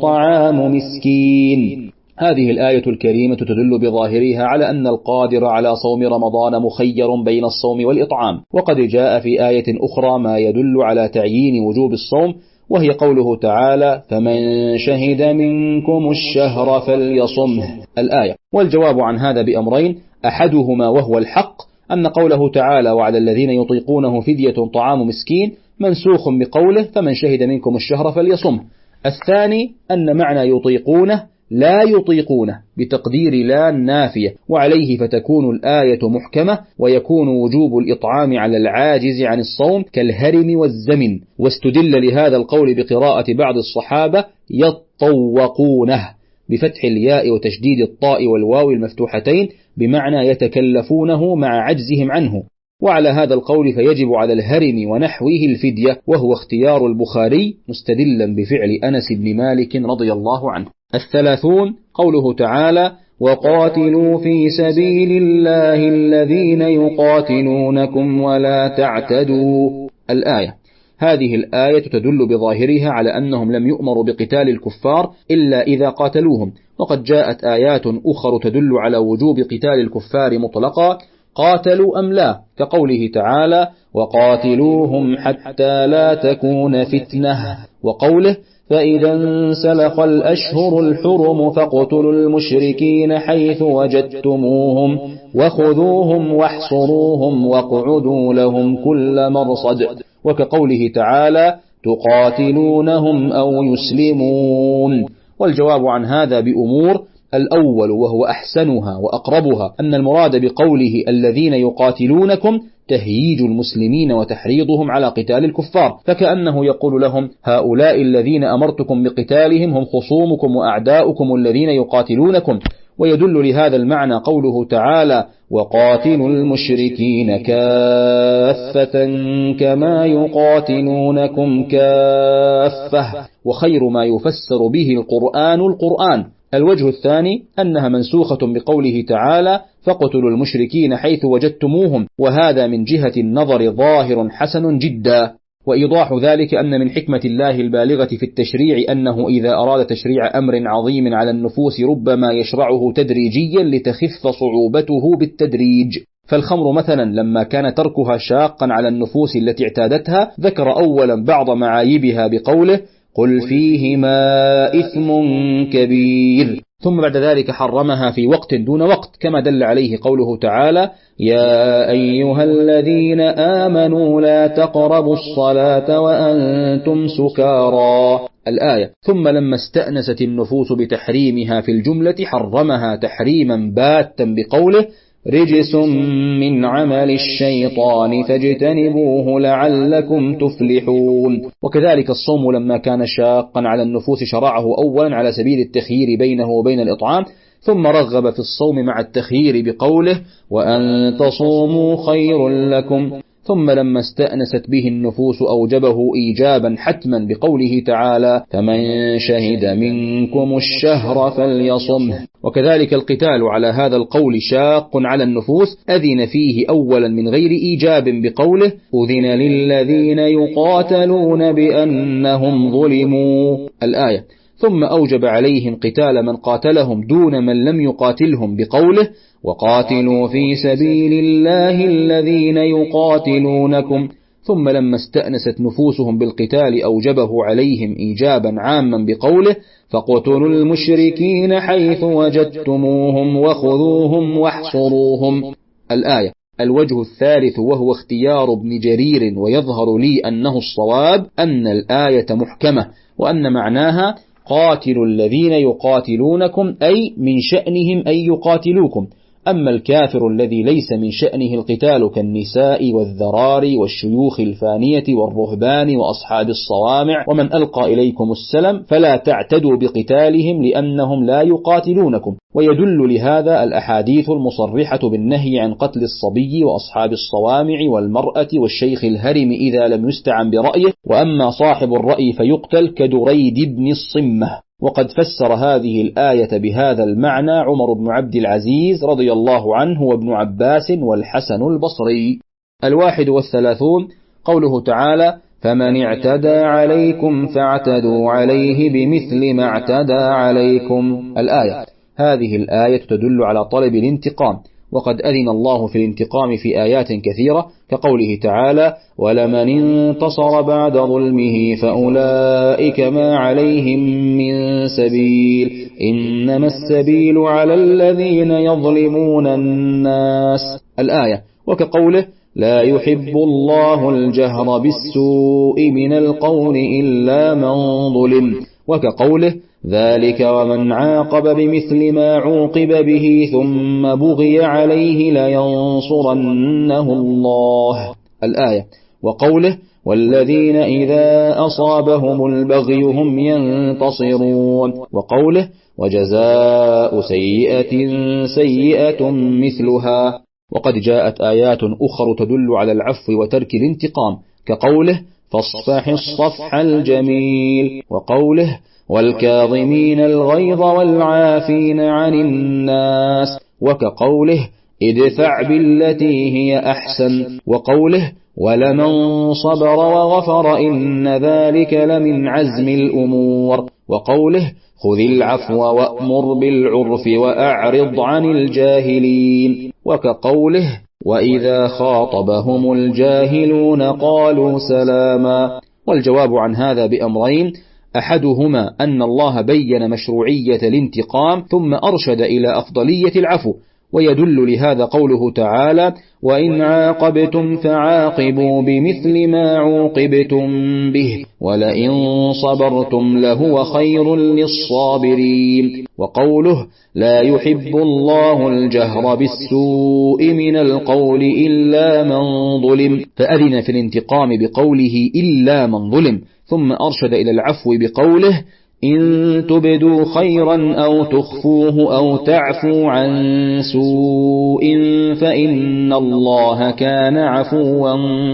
طعام مسكين. هذه الآية الكريمة تدل بظاهرها على أن القادر على صوم رمضان مخير بين الصوم والإطعام. وقد جاء في آية أخرى ما يدل على تعيين وجوب الصوم وهي قوله تعالى فمن شهد منكم الشهر فليصمه. الآية. والجواب عن هذا بأمرين أحدهما وهو الحق أن قوله تعالى وعلى الذين يطيقونه فدية طعام مسكين منسوخ بقوله فمن شهد منكم الشهر فليصمه الثاني أن معنى يطيقونه لا يطيقونه بتقدير لا نافية وعليه فتكون الآية محكمة ويكون وجوب الإطعام على العاجز عن الصوم كالهرم والزمن. واستدل لهذا القول بقراءة بعض الصحابة يطوقونه. بفتح الياء وتشديد الطاء والواو المفتوحتين بمعنى يتكلفونه مع عجزهم عنه. وعلى هذا القول فيجب على الهرم ونحوه الفدية وهو اختيار البخاري مستدلا بفعل أنس بن مالك رضي الله عنه. الثلاثون قوله تعالى وقاتلوا في سبيل الله الذين يقاتلونكم ولا تعتدوا. الآية هذه الآية تدل بظاهرها على أنهم لم يؤمروا بقتال الكفار إلا إذا قاتلوهم. وقد جاءت آيات أخر تدل على وجوب قتال الكفار مطلقا قاتلوا أم لا؟ كقوله تعالى وقاتلوهم حتى لا تكون فتنة وقوله فإذا انسلخ الأشهر الحرم فاقتلوا المشركين حيث وجدتموهم وخذوهم واحصروهم واقعدوا لهم كل مرصد وكقوله تعالى تقاتلونهم أو يسلمون. والجواب عن هذا بأمور الأول وهو أحسنها وأقربها أن المراد بقوله الذين يقاتلونكم تهييج المسلمين وتحريضهم على قتال الكفار. فكأنه يقول لهم هؤلاء الذين أمرتكم بقتالهم هم خصومكم وأعداؤكم الذين يقاتلونكم. ويدل لهذا المعنى قوله تعالى وقاتلوا المشركين كافة كما يقاتلونكم كافة. وخير ما يفسر به القرآن القرآن. الوجه الثاني أنها منسوخة بقوله تعالى فاقتلوا المشركين حيث وجدتموهم وهذا من جهة النظر ظاهر حسن جدا. وإيضاح ذلك أن من حكمة الله البالغة في التشريع أنه إذا أراد تشريع أمر عظيم على النفوس ربما يشرعه تدريجيا لتخف صعوبته بالتدريج. فالخمر مثلا لما كان تركها شاقا على النفوس التي اعتادتها ذكر أولا بعض معايبها بقوله قل فيهما إثم كبير. ثم بعد ذلك حرمها في وقت دون وقت كما دل عليه قوله تعالى يا أيها الذين آمنوا لا تقربوا الصلاة وأنتم سكارى. الآية ثم لما استأنست النفوس بتحريمها في الجملة حرمها تحريما باتا بقوله رجس من عمل الشيطان فاجتنبوه لعلكم تفلحون. وكذلك الصوم لما كان شاقا على النفوس شرعه أولا على سبيل التخيير بينه وبين الإطعام ثم رغب في الصوم مع التخيير بقوله وأن تصوموا خير لكم. ثم لما استأنست به النفوس أوجبه إيجابا حتما بقوله تعالى فمن شهد منكم الشهر فليصمه. وكذلك القتال على هذا القول شاق على النفوس أذن فيه أولا من غير إيجاب بقوله أذن للذين يقاتلون بأنهم ظلموا. الآية ثم أوجب عليهم قتال من قاتلهم دون من لم يقاتلهم بقوله وقاتلوا في سبيل الله الذين يقاتلونكم. ثم لما استأنست نفوسهم بالقتال أوجبه عليهم إيجابا عاما بقوله فاقتلوا المشركين حيث وجدتموهم وخذوهم واحصروهم. الآية. الوجه الثالث وهو اختيار ابن جرير ويظهر لي أنه الصواب أن الآية محكمة وأن معناها قاتلوا الذين يقاتلونكم أي من شأنهم أن يقاتلوكم. أما الكافر الذي ليس من شأنه القتال كالنساء والذرار والشيوخ الفانية والرهبان وأصحاب الصوامع ومن ألقى إليكم السلم فلا تعتدوا بقتالهم لأنهم لا يقاتلونكم. ويدل لهذا الأحاديث المصرحة بالنهي عن قتل الصبي وأصحاب الصوامع والمرأة والشيخ الهرم إذا لم يستعن برأيه. وأما صاحب الرأي فيقتل كدريد بن الصمة. وقد فسر هذه الآية بهذا المعنى عمر بن عبد العزيز رضي الله عنه وابن عباس والحسن البصري. الواحد والثلاثون. قوله تعالى فمن اعتدى عليكم فاعتدوا عليه بمثل ما اعتدى عليكم. الآية. هذه الآية تدل على طلب الانتقام. وقد أذن الله في الانتقام في آيات كثيرة كقوله تعالى ولمن انتصر بعد ظلمه فأولئك ما عليهم من سبيل إنما السبيل على الذين يظلمون الناس. الآية وكقوله لا يحب الله الجهر بالسوء من القول إلا من ظلم وكقوله ذلك ومن عاقب بمثل ما عوقب به ثم بغي عليه لينصرنه الله. الآية وقوله والذين إذا أصابهم البغي هم ينتصرون. وقوله وجزاء سيئة سيئة مثلها. وقد جاءت آيات أخر تدل على العفو وترك الانتقام كقوله فاصفح الصفح الجميل. وقوله والكاظمين الغيظ والعافين عن الناس وكقوله ادفع بالتي هي أحسن وقوله ولمن صبر وغفر إن ذلك لمن عزم الأمور وقوله خذ العفو وأمر بالعرف وأعرض عن الجاهلين وكقوله وإذا خاطبهم الجاهلون قالوا سلاما. والجواب عن هذا بأمرين أحدهما أن الله بين مشروعية الانتقام ثم أرشد إلى أفضلية العفو ويدل لهذا قوله تعالى وإن عاقبتم فعاقبوا بمثل ما عوقبتم به ولئن صبرتم لهو خير للصابرين. وقوله لا يحب الله الجهر بالسوء من القول إلا من ظلم. فأذن في الانتقام بقوله إلا من ظلم. ثم أرشد إلى العفو بقوله إن تبدوا خيرا أو تخفوه أو تعفوا عن سوء فإن الله كان عفوا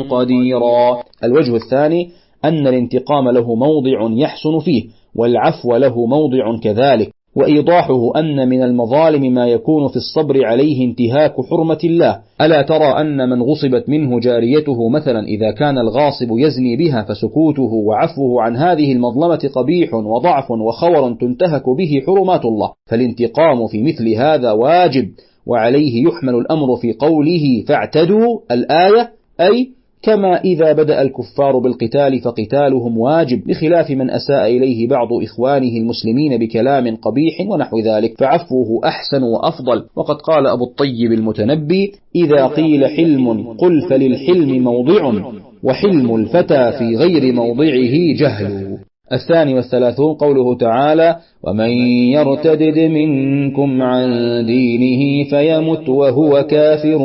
قديرا. الوجه الثاني أن الانتقام له موضع يحسن فيه والعفو له موضع كذلك. وإيضاحه أن من المظالم ما يكون في الصبر عليه انتهاك حرمة الله. ألا ترى أن من غصبت منه جاريته مثلا إذا كان الغاصب يزني بها فسكوته وعفوه عن هذه المظلمة قبيح وضعف وخور تنتهك به حرمات الله. فالانتقام في مثل هذا واجب وعليه يحمل الأمر في قوله فاعتدوا الآية أي كما إذا بدأ الكفار بالقتال فقتالهم واجب بخلاف من أساء إليه بعض إخوانه المسلمين بكلام قبيح ونحو ذلك. فعفوه أحسن وأفضل. وقد قال أبو الطيب المتنبي إذا قيل حلم قل فللحلم موضع وحلم الفتى في غير موضعه جهل. الثاني والثلاثون قوله تعالى ومن يرتدد منكم عن دينه فيمت وهو كافر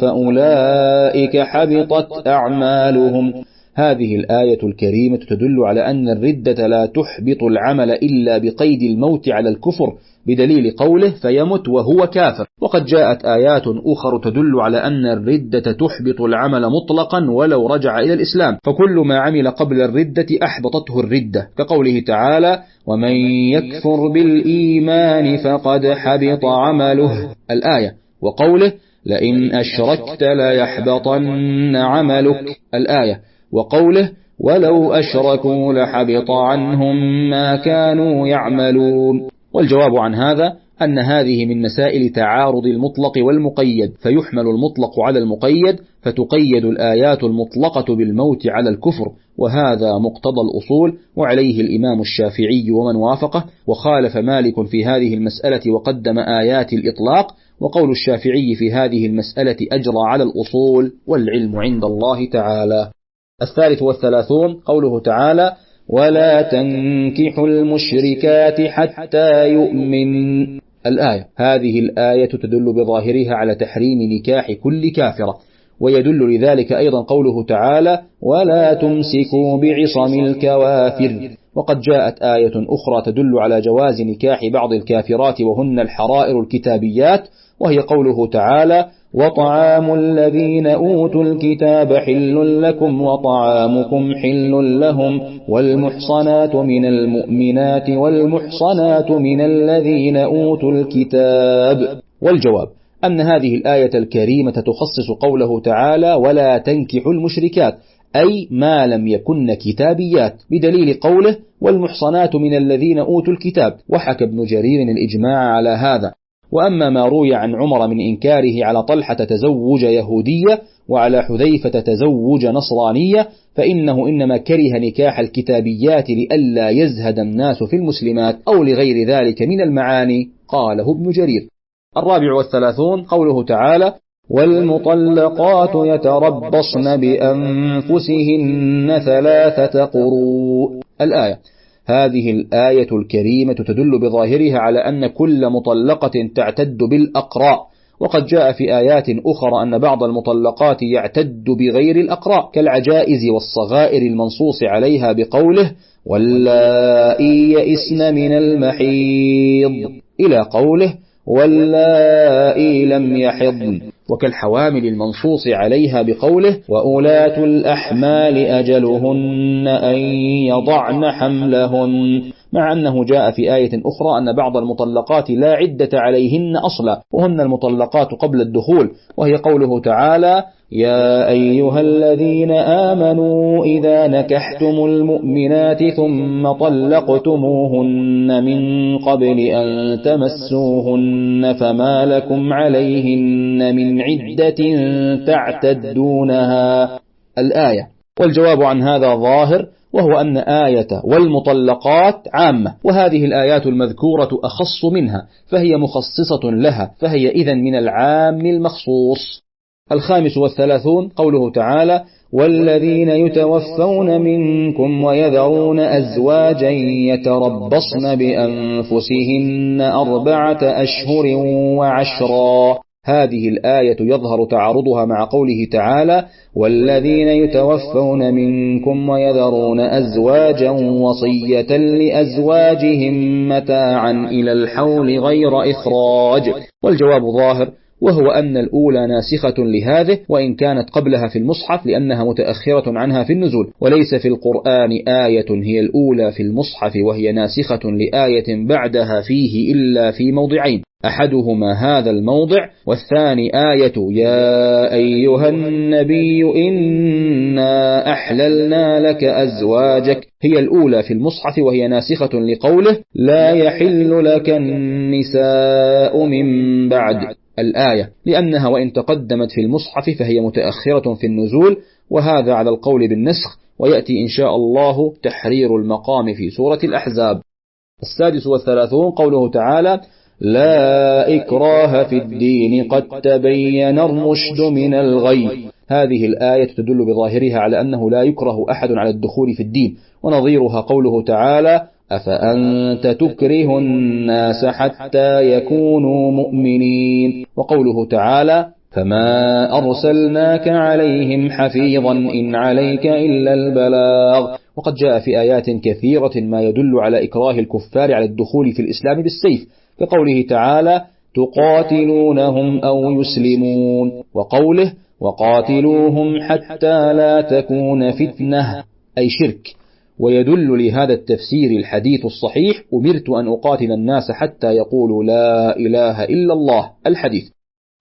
فأولئك حبطت أعمالهم. هذه الآية الكريمة تدل على أن الردة لا تحبط العمل إلا بقيد الموت على الكفر بدليل قوله فيمت وهو كافر. وقد جاءت آيات أخر تدل على أن الردة تحبط العمل مطلقا ولو رجع إلى الإسلام. فكل ما عمل قبل الردة أحبطته الردة. كقوله تعالى ومن يكفر بالإيمان فقد حبط عمله. الآية. وقوله لئن أشركت ليحبطن عملك. الآية. وقوله ولو أشركوا لحبط عنهم ما كانوا يعملون. والجواب عن هذا أن هذه من مسائل تعارض المطلق والمقيد فيحمل المطلق على المقيد فتقيد الآيات المطلقة بالموت على الكفر وهذا مقتضى الأصول وعليه الإمام الشافعي ومن وافقه وخالف مالك في هذه المسألة وقدم آيات الإطلاق وقول الشافعي في هذه المسألة أجرى على الأصول والعلم عند الله تعالى. الثالث والثلاثون قوله تعالى ولا تنكحوا المشركات حتى يؤمن. الآية هذه الآية تدل بظاهرها على تحريم نكاح كل كافرة ويدل لذلك أيضا قوله تعالى ولا تمسكوا بعصم الكوافر. وقد جاءت آية أخرى تدل على جواز نكاح بعض الكافرات وهن الحرائر الكتابيات وهي قوله تعالى وطعام الذين أوتوا الكتاب حل لكم وطعامكم حل لهم والمحصنات من المؤمنات والمحصنات من الذين أوتوا الكتاب. والجواب أن هذه الآية الكريمة تخصص قوله تعالى ولا تنكحوا المشركات أي ما لم يكن كتابيات بدليل قوله والمحصنات من الذين أوتوا الكتاب. وحكى ابن جرير الإجماع على هذا. وأما ما روي عن عمر من إنكاره على طلحة تزوج يهودية وعلى حذيفة تزوج نصرانية فإنه إنما كره نكاح الكتابيات لئلا يزهد الناس في المسلمات أو لغير ذلك من المعاني قاله ابن جرير. الرابع والثلاثون قوله تعالى والمطلقات يتربصن بأنفسهن ثلاثة قروء. الآية هذه الآية الكريمة تدل بظاهرها على أن كل مطلقة تعتد بالأقراء. وقد جاء في آيات أخرى أن بعض المطلقات يعتد بغير الأقراء كالعجائز والصغائر المنصوص عليها بقوله واللائي يئسن من المحيض إلى قوله واللائي لم يحضن وكالحوامل المنصوص عليها بقوله وأولاة الأحمال أجلهن أن يضعن حملهن. مع أنه جاء في آية أخرى أن بعض المطلقات لا عدة عليهن أصلا وهن المطلقات قبل الدخول وهي قوله تعالى يا أيها الذين آمنوا إذا نكحتم المؤمنات ثم طلقتموهن من قبل أن تمسوهن فما لكم عليهن من عدة تعتدونها. الآية. والجواب عن هذا ظاهر وهو أن آية والمطلقات عامة وهذه الآيات المذكورة أخص منها فهي مخصصة لها فهي إذا من العام المخصوص. الخامس والثلاثون قوله تعالى والذين يتوفون منكم ويذرون أزواجا يتربصن بأنفسهن أربعة أشهر وعشرا هذه الآية يظهر تعارضها مع قوله تعالى والذين يتوفون منكم ويذرون أزواجا وصية لأزواجهم متاعا إلى الحول غير إخراج. والجواب ظاهر وهو أن الأولى ناسخة لهذه وإن كانت قبلها في المصحف لأنها متأخرة عنها في النزول. وليس في القرآن آية هي الأولى في المصحف وهي ناسخة لآية بعدها فيه إلا في موضعين. أحدهما هذا الموضع والثاني آية يا أيها النبي إنا أحللنا لك أزواجك. هي الأولى في المصحف وهي ناسخة لقوله لا يحل لك النساء من بعد. الآية لأنها وإن تقدمت في المصحف فهي متأخرة في النزول وهذا على القول بالنسخ ويأتي إن شاء الله تحرير المقام في سورة الأحزاب. السادس والثلاثون قوله تعالى لا إكراه في الدين قد تبين الرشد من الغي. هذه الآية تدل بظاهرها على أنه لا يكره أحد على الدخول في الدين ونظيرها قوله تعالى أفأنت تكره الناس حتى يكونوا مؤمنين؟ وقوله تعالى فما أرسلناك عليهم حفيظا إن عليك إلا البلاغ. وقد جاء في آيات كثيرة ما يدل على إكراه الكفار على الدخول في الإسلام بالسيف كقوله تعالى تقاتلونهم أو يسلمون وقوله وقاتلوهم حتى لا تكون فتنة أي شرك. ويدل لهذا التفسير الحديث الصحيح أمرت أن أقاتل الناس حتى يقولوا لا إله إلا الله الحديث.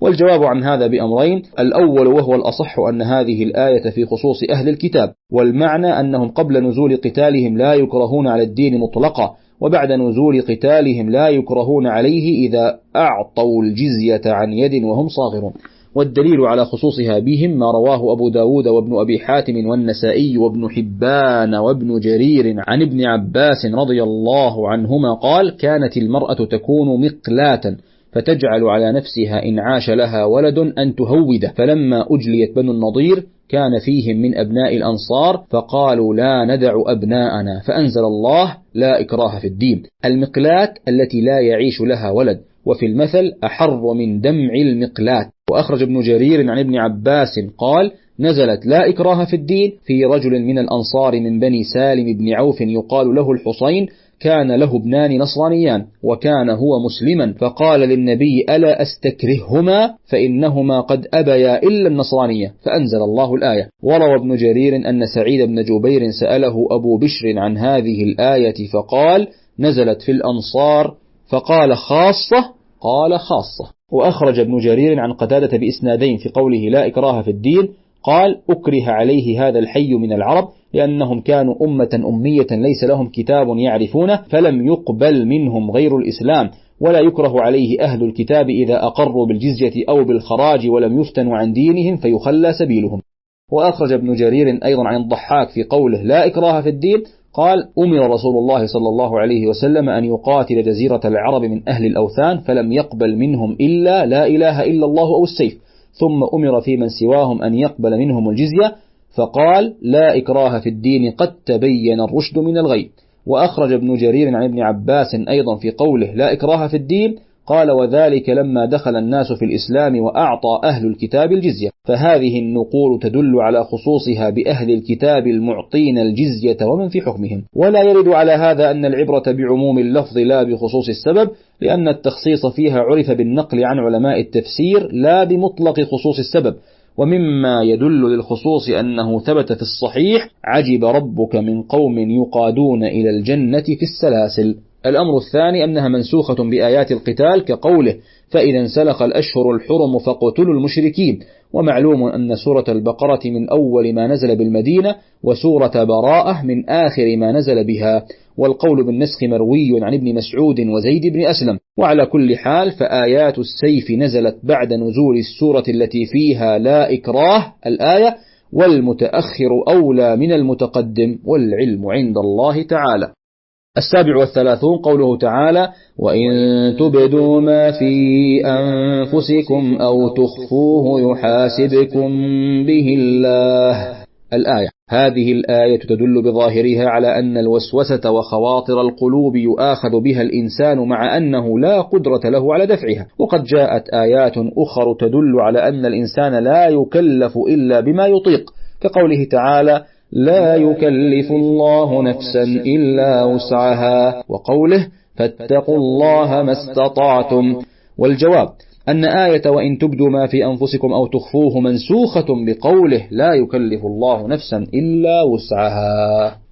والجواب عن هذا بأمرين الأول وهو الأصح أن هذه الآية في خصوص أهل الكتاب والمعنى أنهم قبل نزول قتالهم لا يكرهون على الدين مطلقا وبعد نزول قتالهم لا يكرهون عليه إذا أعطوا الجزية عن يد وهم صاغرون. والدليل على خصوصها بهم ما رواه أبو داود وابن أبي حاتم والنسائي وابن حبان وابن جرير عن ابن عباس رضي الله عنهما قال كانت المرأة تكون مقلاة. فتجعل على نفسها إن عاش لها ولد أن تهوده. فلما أجليت بنو النضير كان فيهم من أبناء الأنصار فقالوا لا ندع أبناءنا فأنزل الله لا إكراه في الدين. المقلاة التي لا يعيش لها ولد وفي المثل أحر من دمع المقلاة. وأخرج ابن جرير عن ابن عباس قال نزلت لا إكراه في الدين. في رجل من الأنصار من بني سالم بن عوف يقال له الحصين كان له ابنان نصرانيان وكان هو مسلما فقال للنبي ألا أستكرههما؟ فإنهما قد أبيا إلا النصرانية. فأنزل الله الآية. وروى ابن جرير أن سعيد بن جبير سأله أبو بشر عن هذه الآية فقال نزلت في الأنصار. فقال خاصة؟ قال خاصة. وأخرج ابن جرير عن قتادة بإسنادين في قوله لا إكراه في الدين. قال أكره عليه هذا الحي من العرب لأنهم كانوا أمة أمية ليس لهم كتاب يعرفونه فلم يقبل منهم غير الإسلام ولا يكره عليه أهل الكتاب إذا أقروا بالجزية أو بالخراج ولم يفتنوا عن دينهم فيخلى سبيلهم. وأخرج ابن جرير أيضا عن الضحاك في قوله لا إكراه في الدين قال أمر رسول الله صلى الله عليه وسلم أن يقاتل جزيرة العرب من أهل الأوثان فلم يقبل منهم إلا لا إله إلا الله أو السيف. ثم أمر في من سواهم أن يقبل منهم الجزية فقال لا إكراه في الدين قد تبين الرشد من الغي وأخرج ابن جرير عن ابن عباس أيضا في قوله لا إكراه في الدين قال وذلك لما دخل الناس في الإسلام وأعطى أهل الكتاب الجزية. فهذه النقول تدل على خصوصها بأهل الكتاب المعطين الجزية ومن في حكمهم. ولا يرد على هذا أن العبرة بعموم اللفظ لا بخصوص السبب لأن التخصيص فيها عرف بالنقل عن علماء التفسير لا بمطلق خصوص السبب. ومما يدل للخصوص أنه ثبت في الصحيح عجب ربك من قوم يقادون إلى الجنة في السلاسل. الأمر الثاني أنها منسوخة بآيات القتال كقوله فإذا انسلخ الأشهر الحرم فاقتلوا المشركين ومعلوم أن سورة البقرة من أول ما نزل بالمدينة وسورة براءة من آخر ما نزل بها والقول بالنسخ مروي عن ابن مسعود وزيد بن أسلم وعلى كل حال فآيات السيف نزلت بعد نزول السورة التي فيها لا إكراه الآية والمتأخر أولى من المتقدم والعلم عند الله تعالى السابع والثلاثون قوله تعالى وإن تبدوا ما في أنفسكم أو تخفوه يحاسبكم به الله. الآية. هذه الآية تدل بظاهرها على أن الوسوسة وخواطر القلوب يؤاخذ بها الإنسان مع أنه لا قدرة له على دفعها. وقد جاءت آيات أخر تدل على أن الإنسان لا يكلف إلا بما يطيق. كقوله تعالى لا يكلف الله نفسا إلا وسعها. وقوله فاتقوا الله ما استطعتم. والجواب أن آية وإن تبدوا ما في أنفسكم أو تخفوه منسوخة بقوله لا يكلف الله نفسا إلا وسعها.